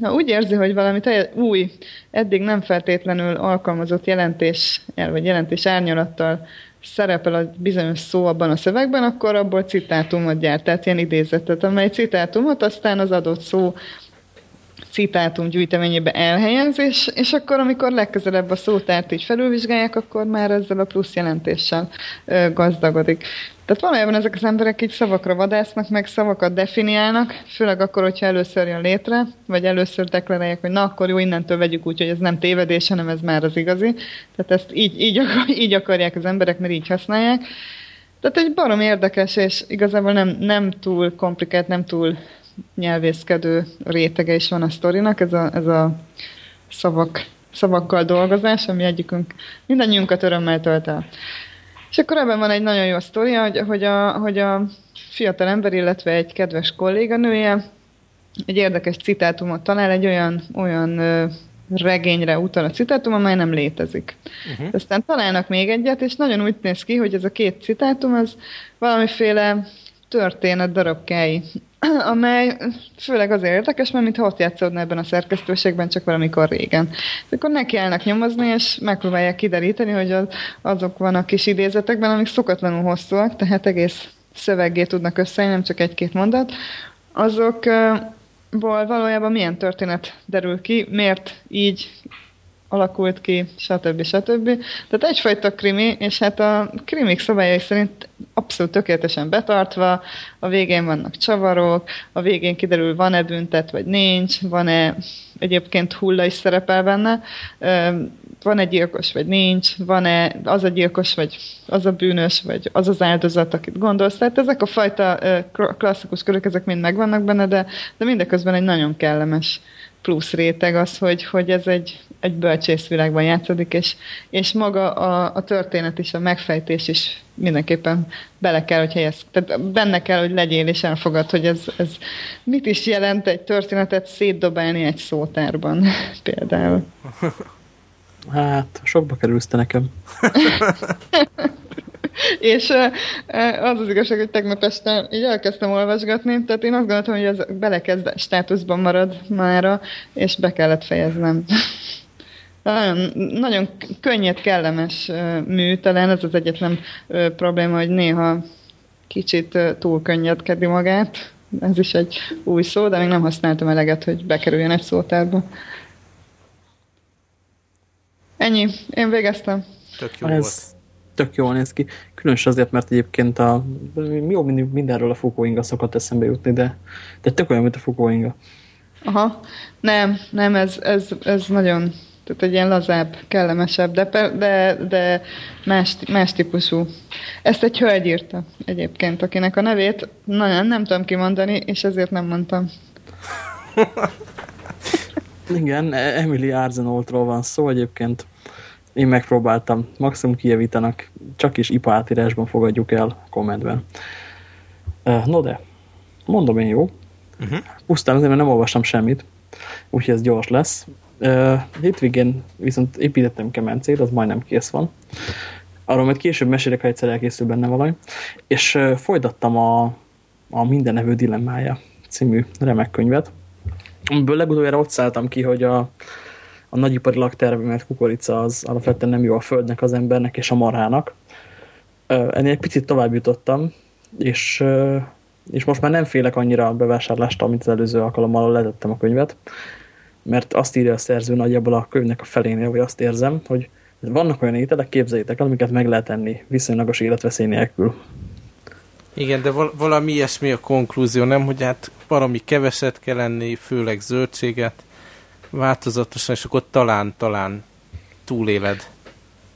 Speaker 4: ha úgy érzi, hogy valami teljes, új, eddig nem feltétlenül alkalmazott jelentés, vagy jelentés árnyalattal szerepel a bizonyos szó abban a szövegben, akkor abból citátumot gyárt, tehát ilyen idézetet, amely citátumot aztán az adott szó citátum gyűjteményébe elhelyez, és, és akkor, amikor legközelebb a szótárt így felülvizsgálják, akkor már ezzel a plusz jelentéssel ö, gazdagodik. Tehát valójában ezek az emberek így szavakra vadásznak, meg szavakat definiálnak, főleg akkor, hogyha először jön létre, vagy először deklarálják, hogy na, akkor jó, innentől vegyük úgy, hogy ez nem tévedés, hanem ez már az igazi. Tehát ezt így, így, akar, [LAUGHS] így akarják az emberek, mert így használják. Tehát egy barom érdekes, és igazából nem, nem túl komplikált, nem túl nyelvészkedő rétege is van a sztorinak, ez a, ez a szavak, szavakkal dolgozás, ami egyikünk mindannyiunkat örömmel tölt el. És akkor ebben van egy nagyon jó sztoria, hogy, hogy, a, hogy a fiatal ember, illetve egy kedves kolléganője egy érdekes citátumot talál, egy olyan, olyan regényre utal a citátum, amely nem létezik. Uh-huh. Aztán találnak még egyet, és nagyon úgy néz ki, hogy ez a két citátum az valamiféle történet darabkái [CLEARS THROAT] amely főleg azért érdekes, mert mintha ott játszódna ebben a szerkesztőségben, csak valamikor régen. Akkor nekiállnak nyomozni, és megpróbálják kideríteni, hogy az, azok vannak kis idézetekben, amik szokatlanul hosszúak, tehát egész szöveggé tudnak összejönni, nem csak egy-két mondat, azokból valójában milyen történet derül ki, miért így alakult ki, stb. stb. Tehát egyfajta krimi, és hát a krimik szabályai szerint abszolút tökéletesen betartva, a végén vannak csavarok, a végén kiderül, van-e büntet, vagy nincs, van-e egyébként hulla is szerepel benne, van-e gyilkos, vagy nincs, van-e az a gyilkos, vagy az a bűnös, vagy az az áldozat, akit gondolsz. Tehát ezek a fajta klasszikus körök, ezek mind megvannak benne, de, de mindeközben egy nagyon kellemes plusz réteg az, hogy, hogy ez egy, egy bölcsészvilágban játszódik, és, és maga a, a történet is, a megfejtés is mindenképpen bele kell, hogy helyez, tehát benne kell, hogy legyél és elfogad, hogy ez, ez mit is jelent egy történetet szétdobálni egy szótárban [LAUGHS] például.
Speaker 2: Hát, sokba kerülsz te nekem. [LAUGHS] [LAUGHS]
Speaker 4: és az az igazság, hogy tegnap este így elkezdtem olvasgatni, tehát én azt gondoltam, hogy ez belekezd státuszban marad mára, és be kellett fejeznem. [LAUGHS] Nagyon, nagyon könnyed, kellemes mű, talán ez az egyetlen probléma, hogy néha kicsit túl könnyedkedi magát. Ez is egy új szó, de még nem használtam eleget, hogy bekerüljön egy szótárba. Ennyi, én végeztem.
Speaker 3: Tök jó ez, volt
Speaker 2: tök jól néz ki. Különös azért, mert egyébként a, jó, mindenről a fukóinga szokott eszembe jutni, de, de tök olyan, mint a fukóinga.
Speaker 4: Aha, nem, nem, ez, ez, ez nagyon, tehát egy ilyen lazább, kellemesebb, de, de, de más, más típusú. Ezt egy hölgy írta egyébként, akinek a nevét nagyon nem tudom kimondani, és ezért nem mondtam. [LAUGHS]
Speaker 2: Igen, Emily Arzenoltról van szó egyébként. Én megpróbáltam, maximum kijavítanak, csak is IPA átírásban fogadjuk el kommentben. No de, mondom én jó. Uh mhm. -huh. Pusztán azért, mert nem olvastam semmit, úgyhogy ez gyors lesz. Hétvégén viszont építettem kemencét, az majdnem kész van. Arról majd később mesélek, ha egyszer elkészül benne valami. És folytattam a, a Minden nevő dilemmája című remek könyvet. Amiből legutoljára ott szálltam ki, hogy a, a nagyiparilag termelt kukorica az alapvetően nem jó a földnek, az embernek és a marhának. Ennél egy picit tovább jutottam, és és most már nem félek annyira a bevásárlást, amit az előző alkalommal letettem a könyvet, mert azt írja a szerző nagyjából a könyvnek a felénél, hogy azt érzem, hogy vannak olyan ételek, képzeljétek el, amiket meg lehet enni viszonylagos életveszély nélkül.
Speaker 3: Igen, de val- valami ilyesmi a konklúzió, nem, hogy hát valami keveset kell enni, főleg zöldséget, változatosan, és akkor talán, talán túléled.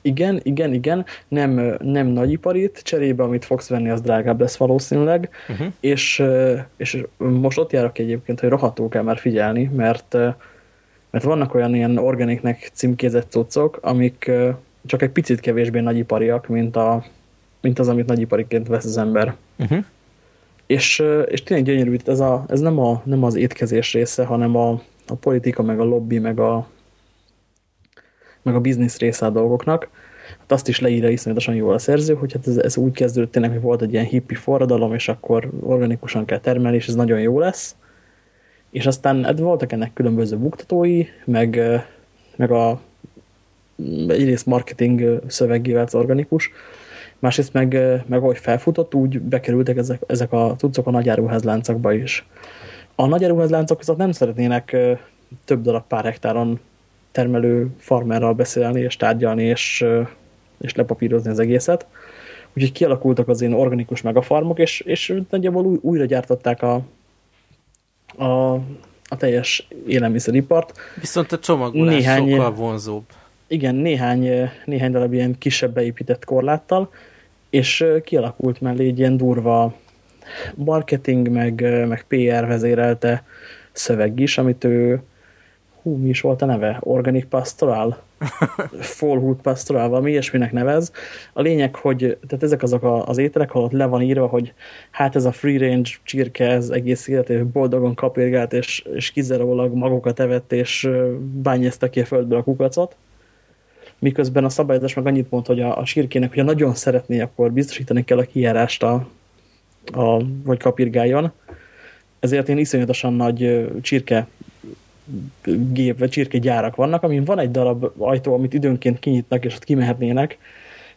Speaker 2: Igen, igen, igen, nem, nem nagyiparit, cserébe, amit fogsz venni, az drágább lesz valószínűleg, uh-huh. és, és most ott járok egyébként, hogy rohadtul kell már figyelni, mert, mert vannak olyan ilyen organiknek címkézett cuccok, amik csak egy picit kevésbé nagyipariak, mint, a, mint az, amit nagyipariként vesz az ember. Uh-huh. És, és tényleg gyönyörű, ez, a, ez nem, a, nem az étkezés része, hanem a, a politika, meg a lobby, meg a, meg a biznisz része a dolgoknak. Hát azt is leírja iszonyatosan jól a szerző, hogy hát ez, ez úgy kezdődött tényleg, hogy volt egy ilyen hippi forradalom, és akkor organikusan kell termelni, és ez nagyon jó lesz. És aztán hát voltak ennek különböző buktatói, meg, meg a egyrészt marketing szövegével az organikus, másrészt meg, meg ahogy felfutott, úgy bekerültek ezek, ezek a cuccok a nagyáruházláncokba is. A nagyáruházláncok viszont nem szeretnének több darab pár hektáron termelő farmerral beszélni, és tárgyalni, és, és lepapírozni az egészet. Úgyhogy kialakultak az én organikus megafarmok, és, és nagyjából új, újra gyártották a, a, a teljes élelmiszeripart.
Speaker 3: Viszont a csomagolás néhány, sokkal vonzóbb.
Speaker 2: Igen, néhány, néhány darab ilyen kisebb beépített korláttal, és kialakult mellé egy ilyen durva marketing, meg, meg PR vezérelte szöveg is, amit ő hú, mi is volt a neve? Organic Pastoral? [LAUGHS] Full Hood Pastoral, valami ilyesminek nevez. A lényeg, hogy tehát ezek azok a, az ételek, ahol ott le van írva, hogy hát ez a free range csirke, ez egész életében boldogan kapirgált, és, és kizárólag magokat evett, és bányezte ki a földből a kukacot. Miközben a szabályozás meg annyit mond, hogy a, a sírkének, hogyha nagyon szeretné, akkor biztosítani kell a kijárást a, a, vagy kapirgáljon. Ezért én iszonyatosan nagy csirke gép vagy csirkegyárak vannak, amin van egy darab ajtó, amit időnként kinyitnak, és ott kimehetnének,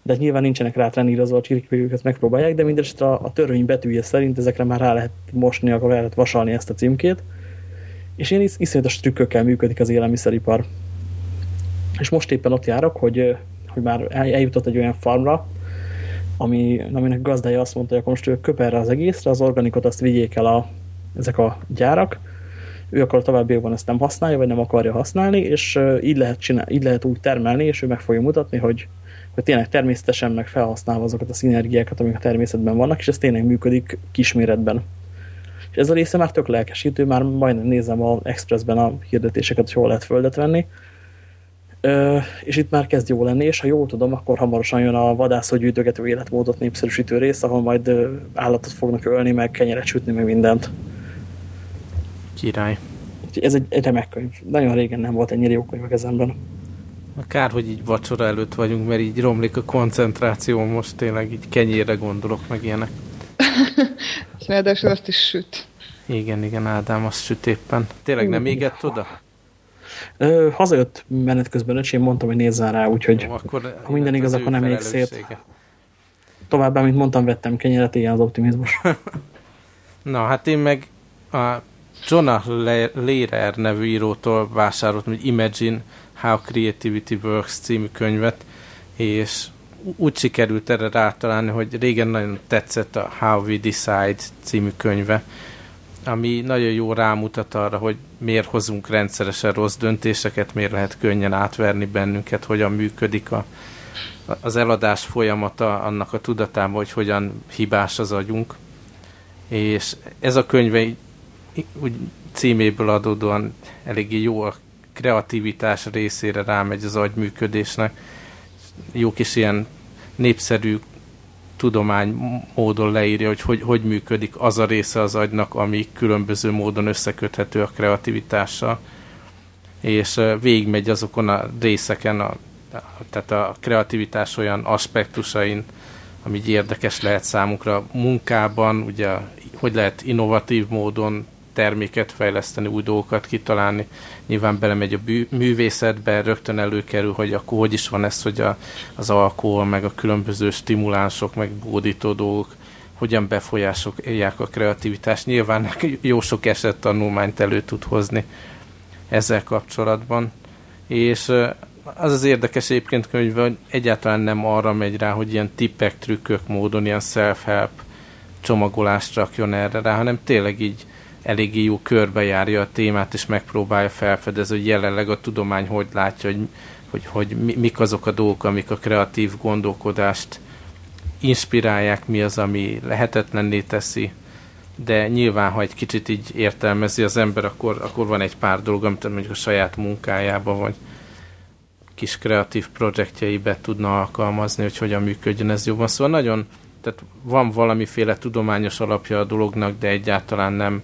Speaker 2: de nyilván nincsenek rá trenírozva a csirkéket megpróbálják, de mindesetre a, a törvény betűje szerint ezekre már rá lehet mosni, akkor rá lehet vasalni ezt a címkét. És én is, iszonyatos trükkökkel működik az élelmiszeripar. És most éppen ott járok, hogy, hogy már eljutott egy olyan farmra, ami, aminek gazdája azt mondta, hogy akkor most ő köp erre az egészre, az organikot azt vigyék el a, ezek a gyárak, ő akkor a továbbiakban ezt nem használja, vagy nem akarja használni, és így lehet, csinál, így lehet úgy termelni, és ő meg fogja mutatni, hogy, hogy tényleg természetesen meg felhasználva azokat a szinergiákat, amik a természetben vannak, és ez tényleg működik kisméretben. És ez a része már tök lelkesítő, már majdnem nézem a Expressben a hirdetéseket, hogy hol lehet földet venni. Ö, és itt már kezd jó lenni, és ha jól tudom, akkor hamarosan jön a vadászógyűjtögető életmódot népszerűsítő rész, ahol majd állatot fognak ölni, meg kenyeret sütni, meg mindent.
Speaker 3: Király.
Speaker 2: Ez egy, egy remek könyv. Nagyon régen nem volt ennyire jó könyv a kezemben.
Speaker 3: Kár, hogy így vacsora előtt vagyunk, mert így romlik a koncentráció, most tényleg így kenyérre gondolok, meg ilyenek. [LAUGHS]
Speaker 4: Ráadásul azt is süt.
Speaker 3: Igen, igen, Ádám azt süt éppen. Tényleg nem égett oda?
Speaker 2: Ö, hazajött menet közben öcsém, mondtam, hogy nézzen rá, úgyhogy Jó, akkor ha minden igaz, akkor nem ég szét. Továbbá, mint mondtam, vettem kenyeret, ilyen az optimizmus. [LAUGHS]
Speaker 3: Na, hát én meg a Jonah Lehrer nevű írótól vásároltam egy Imagine How Creativity Works című könyvet, és úgy sikerült erre rátalálni, hogy régen nagyon tetszett a How We Decide című könyve, ami nagyon jó rámutat arra, hogy miért hozunk rendszeresen rossz döntéseket, miért lehet könnyen átverni bennünket, hogyan működik a, az eladás folyamata annak a tudatában, hogy hogyan hibás az agyunk. És ez a könyve úgy címéből adódóan eléggé jó a kreativitás részére rámegy az agyműködésnek. Jó kis ilyen népszerű tudomány módon leírja, hogy, hogy hogy működik az a része az agynak, ami különböző módon összeköthető a kreativitással. És végigmegy azokon a részeken, a, tehát a kreativitás olyan aspektusain, ami érdekes lehet számukra munkában, ugye hogy lehet innovatív módon terméket fejleszteni, új dolgokat kitalálni. Nyilván belemegy a művészetbe, rögtön előkerül, hogy akkor hogy is van ez, hogy a, az alkohol, meg a különböző stimulánsok, meg bódító dolgok, hogyan befolyásolják a kreativitást. Nyilván jó sok eset tanulmányt elő tud hozni ezzel kapcsolatban. És az az érdekes egyébként könyv, hogy egyáltalán nem arra megy rá, hogy ilyen tippek, trükkök módon, ilyen self-help csomagolást rakjon erre rá, hanem tényleg így eléggé jó körbejárja a témát, és megpróbálja felfedezni, hogy jelenleg a tudomány hogy látja, hogy, hogy, hogy mik azok a dolgok, amik a kreatív gondolkodást inspirálják, mi az, ami lehetetlenné teszi, de nyilván, ha egy kicsit így értelmezi az ember, akkor, akkor van egy pár dolog, amit mondjuk a saját munkájában, vagy kis kreatív projektjeibe tudna alkalmazni, hogy hogyan működjön ez jobban. Szóval nagyon, tehát van valamiféle tudományos alapja a dolognak, de egyáltalán nem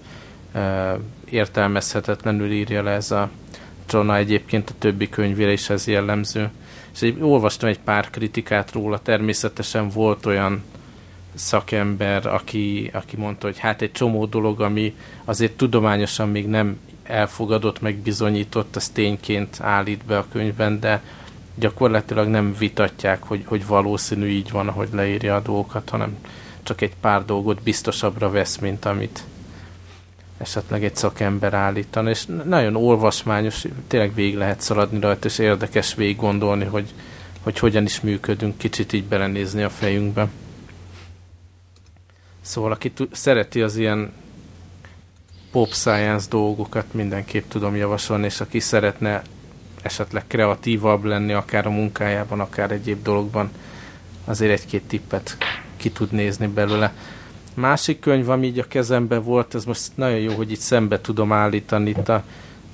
Speaker 3: értelmezhetetlenül írja le ez a Csona egyébként a többi könyvére is ez jellemző. És egy, olvastam egy pár kritikát róla, természetesen volt olyan szakember, aki, aki mondta, hogy hát egy csomó dolog, ami azért tudományosan még nem elfogadott, meg bizonyított, az tényként állít be a könyvben, de gyakorlatilag nem vitatják, hogy, hogy valószínű így van, ahogy leírja a dolgokat, hanem csak egy pár dolgot biztosabbra vesz, mint amit esetleg egy szakember állítana, és nagyon olvasmányos, tényleg végig lehet szaladni rajta, és érdekes végig gondolni, hogy, hogy hogyan is működünk, kicsit így belenézni a fejünkbe. Szóval aki szereti az ilyen pop science dolgokat mindenképp tudom javasolni, és aki szeretne esetleg kreatívabb lenni, akár a munkájában, akár egyéb dologban, azért egy-két tippet ki tud nézni belőle. Másik könyv, ami így a kezemben volt, ez most nagyon jó, hogy itt szembe tudom állítani itt a,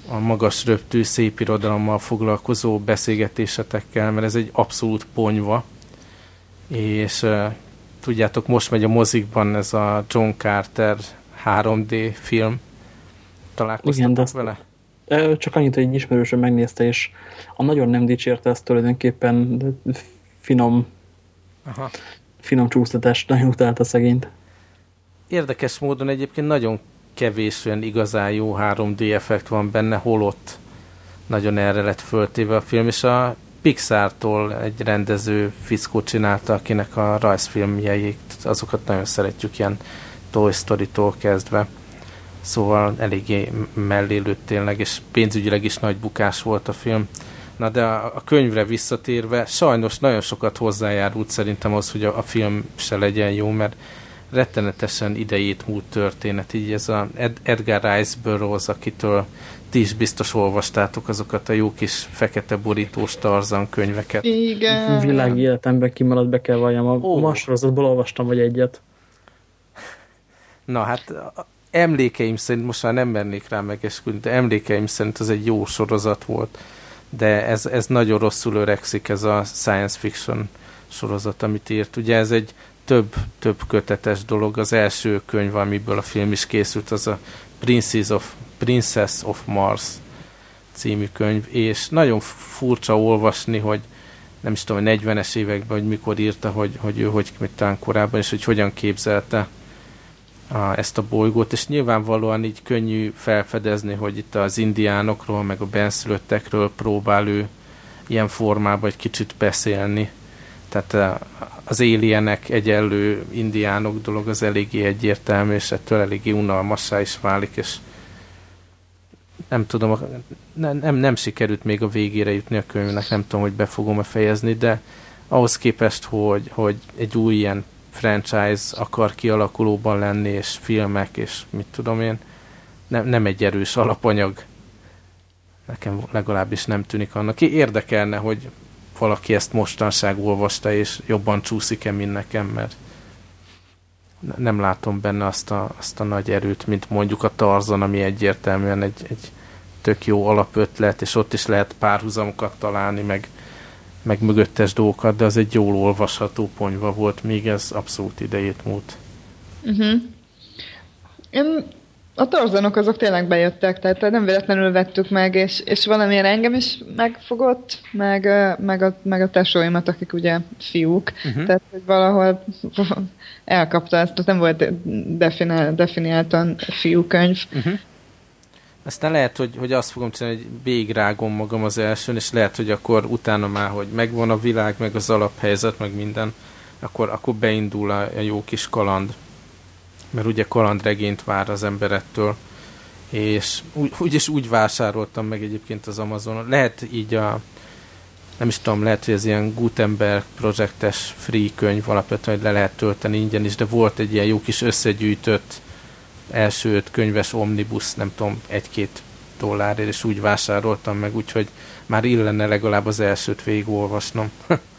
Speaker 3: a magas röptű szép irodalommal foglalkozó beszélgetésetekkel, mert ez egy abszolút ponyva, és uh, tudjátok, most megy a mozikban ez a John Carter 3D film. Találkoztatok Igen, vele?
Speaker 2: Csak annyit, hogy egy ismerősöm megnézte, és a nagyon nem dicsérte ezt tulajdonképpen finom Aha. finom csúsztatást nagyon utálta szegényt.
Speaker 3: Érdekes módon egyébként nagyon kevés olyan igazán jó 3D effekt van benne, holott nagyon erre lett föltéve a film, és a Pixar-tól egy rendező fickó csinálta, akinek a rajzfilmjeik, azokat nagyon szeretjük, ilyen Toy Story-tól kezdve. Szóval eléggé mellélőtt tényleg, és pénzügyileg is nagy bukás volt a film. Na de a, a könyvre visszatérve, sajnos nagyon sokat hozzájárult szerintem az, hogy a, a film se legyen jó, mert rettenetesen idejét múlt történet. Így ez a Ed, Edgar Rice Burroughs, akitől ti is biztos olvastátok azokat a jó kis fekete borítós Tarzan könyveket.
Speaker 4: Igen.
Speaker 2: Világi életemben kimaradt, be kell valljam. A oh. masorozatból olvastam vagy egyet.
Speaker 3: Na hát emlékeim szerint, most már nem mernék rá megesküdni, de emlékeim szerint az egy jó sorozat volt. De ez, ez nagyon rosszul öregszik, ez a science fiction sorozat, amit írt. Ugye ez egy több, több kötetes dolog. Az első könyv, amiből a film is készült, az a Princess of, Princess of Mars című könyv, és nagyon furcsa olvasni, hogy nem is tudom, 40-es években, hogy mikor írta, hogy, hogy ő hogy mit talán korábban, és hogy hogyan képzelte a, ezt a bolygót, és nyilvánvalóan így könnyű felfedezni, hogy itt az indiánokról, meg a benszülöttekről próbál ő ilyen formában egy kicsit beszélni. Tehát az alienek egyenlő indiánok dolog az eléggé egyértelmű, és ettől eléggé unalmassá is válik, és nem tudom, nem, nem, nem sikerült még a végére jutni a könyvnek, nem tudom, hogy be fogom-e fejezni, de ahhoz képest, hogy, hogy egy új ilyen franchise akar kialakulóban lenni, és filmek, és mit tudom én, nem, nem egy erős alapanyag. Nekem legalábbis nem tűnik annak. Érdekelne, hogy valaki ezt mostanság olvasta, és jobban csúszik-e, mint nekem, mert nem látom benne azt a, azt a nagy erőt, mint mondjuk a Tarzan, ami egyértelműen egy, egy tök jó alapötlet, és ott is lehet párhuzamokat találni, meg, meg mögöttes dolgokat, de az egy jól olvasható ponyva volt, még ez abszolút idejét múlt.
Speaker 4: Uh-huh. Én a torzanok azok tényleg bejöttek, tehát nem véletlenül vettük meg, és, és valamilyen engem is megfogott, meg, meg, a, meg a tesóimat, akik ugye fiúk, uh-huh. tehát hogy valahol [LAUGHS] elkapta ezt, tehát nem volt definiál, definiáltan fiúkönyv. Uh-huh.
Speaker 3: Aztán lehet, hogy, hogy azt fogom csinálni, hogy végigrágom magam az elsőn, és lehet, hogy akkor utána már, hogy megvan a világ, meg az alaphelyzet, meg minden, akkor, akkor beindul a, a jó kis kaland mert ugye kalandregényt vár az emberettől, és úgy, úgyis úgy vásároltam meg egyébként az Amazonon. Lehet így a nem is tudom, lehet, hogy ez ilyen Gutenberg projektes free könyv alapvetően, hogy le lehet tölteni ingyen is, de volt egy ilyen jó kis összegyűjtött első öt könyves omnibus, nem tudom, egy-két dollárért, és úgy vásároltam meg, úgyhogy már illene legalább az elsőt végigolvasnom. [LAUGHS]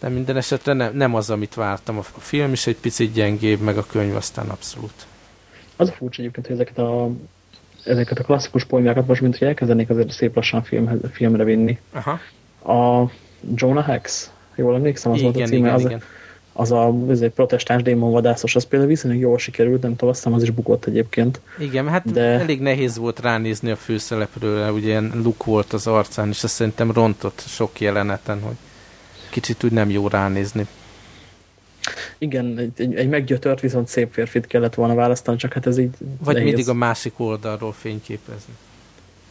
Speaker 3: de minden esetre ne, nem az, amit vártam. A film is egy picit gyengébb, meg a könyv aztán abszolút.
Speaker 2: Az a furcsa egyébként, hogy ezeket a ezeket a klasszikus poémákat most, mint hogy elkezdenék azért szép lassan filmhez, filmre vinni.
Speaker 3: Aha.
Speaker 2: A Jonah Hex, jól emlékszem, az
Speaker 3: igen,
Speaker 2: volt a címe,
Speaker 3: igen,
Speaker 2: az,
Speaker 3: igen.
Speaker 2: az a az egy protestáns démonvadászos, az például viszonylag jól sikerült, nem tudom, azt hiszem az is bukott egyébként.
Speaker 3: Igen, hát
Speaker 2: de...
Speaker 3: elég nehéz volt ránézni a főszereplőre, ugye ilyen luk volt az arcán, és azt szerintem rontott sok jeleneten, hogy kicsit úgy nem jó ránézni.
Speaker 2: Igen, egy, egy, meggyötört, viszont szép férfit kellett volna választani, csak hát ez így
Speaker 3: Vagy
Speaker 2: nehéz.
Speaker 3: mindig a másik oldalról fényképezni.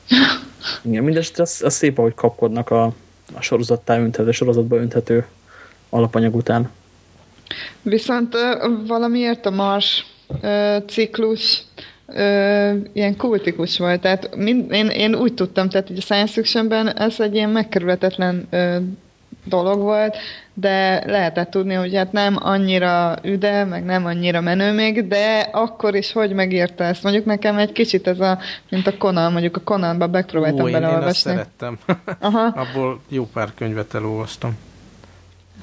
Speaker 3: [LAUGHS]
Speaker 2: Igen, mindesetre az, az szép, ahogy kapkodnak a, a sorozattá önthető, sorozatba önthető alapanyag után.
Speaker 4: Viszont valamiért a Mars ciklus ö, ilyen kultikus volt. Tehát mind, én, én úgy tudtam, tehát így a science fictionben ez egy ilyen megkerülhetetlen ö, dolog volt, de lehetett tudni, hogy hát nem annyira üde, meg nem annyira menő még, de akkor is hogy megírta ezt. Mondjuk nekem egy kicsit ez a, mint a Conan, mondjuk a Conanba megpróbáltam
Speaker 3: Ó, én, én azt
Speaker 4: beleolvasni.
Speaker 3: szerettem.
Speaker 4: Aha. [LAUGHS]
Speaker 3: Abból jó pár könyvet elolvastam.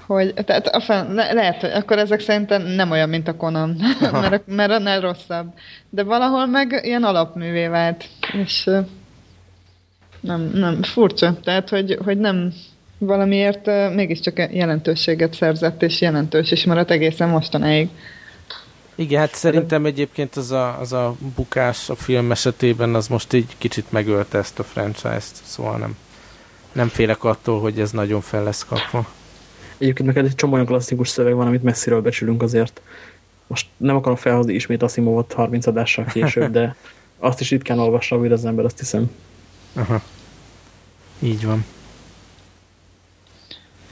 Speaker 4: Hogy, tehát a fel, le, lehet, hogy akkor ezek szerintem nem olyan, mint a Conan, [LAUGHS] mert, mert annál rosszabb. De valahol meg ilyen alapművé vált, és nem, nem, furcsa. Tehát, hogy, hogy nem valamiért mégiscsak jelentőséget szerzett, és jelentős is maradt egészen mostanáig.
Speaker 3: Igen, hát szerintem egyébként az a, az a bukás a film esetében az most így kicsit megölte ezt a franchise-t, szóval nem, nem félek attól, hogy ez nagyon fel lesz kapva.
Speaker 2: Egyébként neked egy csomó olyan klasszikus szöveg van, amit messziről becsülünk azért. Most nem akarom felhozni ismét Asimovot 30 adással később, de azt is ritkán olvassa újra az ember, azt hiszem.
Speaker 3: Aha. Így van.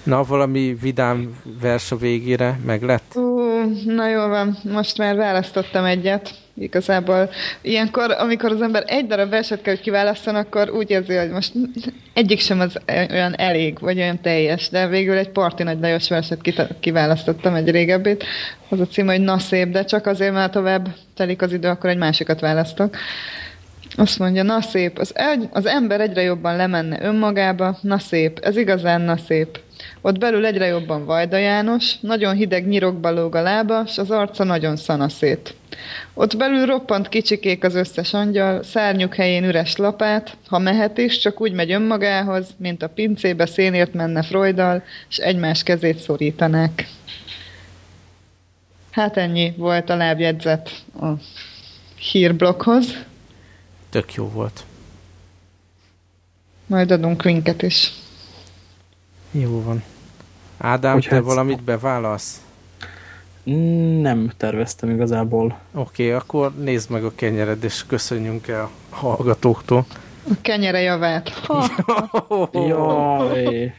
Speaker 3: Na, valami vidám vers a végére meg lett?
Speaker 4: Ú, na jól van, most már választottam egyet. Igazából ilyenkor, amikor az ember egy darab verset kell, hogy kiválasszon, akkor úgy érzi, hogy most egyik sem az olyan elég, vagy olyan teljes, de végül egy Parti Nagy Lajos verset kiválasztottam, egy régebbit. Az a cím, hogy Na szép, de csak azért, mert tovább telik az idő, akkor egy másikat választok. Azt mondja, na szép, az, egy, az ember egyre jobban lemenne önmagába, na szép, ez igazán na szép. Ott belül egyre jobban Vajda János, nagyon hideg nyirokba lóg a lába, s az arca nagyon szanaszét. Ott belül roppant kicsikék az összes angyal, szárnyuk helyén üres lapát, ha mehet is, csak úgy megy önmagához, mint a pincébe szénért menne Freudal, és egymás kezét szorítanák. Hát ennyi volt a lábjegyzet a hírblokkhoz.
Speaker 3: Tök jó volt.
Speaker 4: Majd adunk linket is.
Speaker 3: Jó van. Ádám,
Speaker 2: Hogy
Speaker 3: te
Speaker 2: hát-
Speaker 3: valamit beválasz?
Speaker 2: Nem terveztem igazából.
Speaker 3: Oké, okay, akkor nézd meg a kenyered, és köszönjünk el a hallgatóktól.
Speaker 4: A kenyere javát. [LAUGHS]
Speaker 2: Jaj,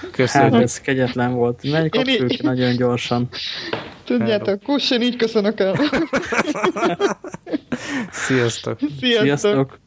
Speaker 2: hát
Speaker 3: Köszönjük.
Speaker 2: ez kegyetlen volt. Menj kapcsoljuk ki nagyon gyorsan.
Speaker 4: tudjátok, kus, én így köszönök el. [LAUGHS]
Speaker 3: Sziasztok.
Speaker 4: Sziasztok!
Speaker 2: Sziasztok!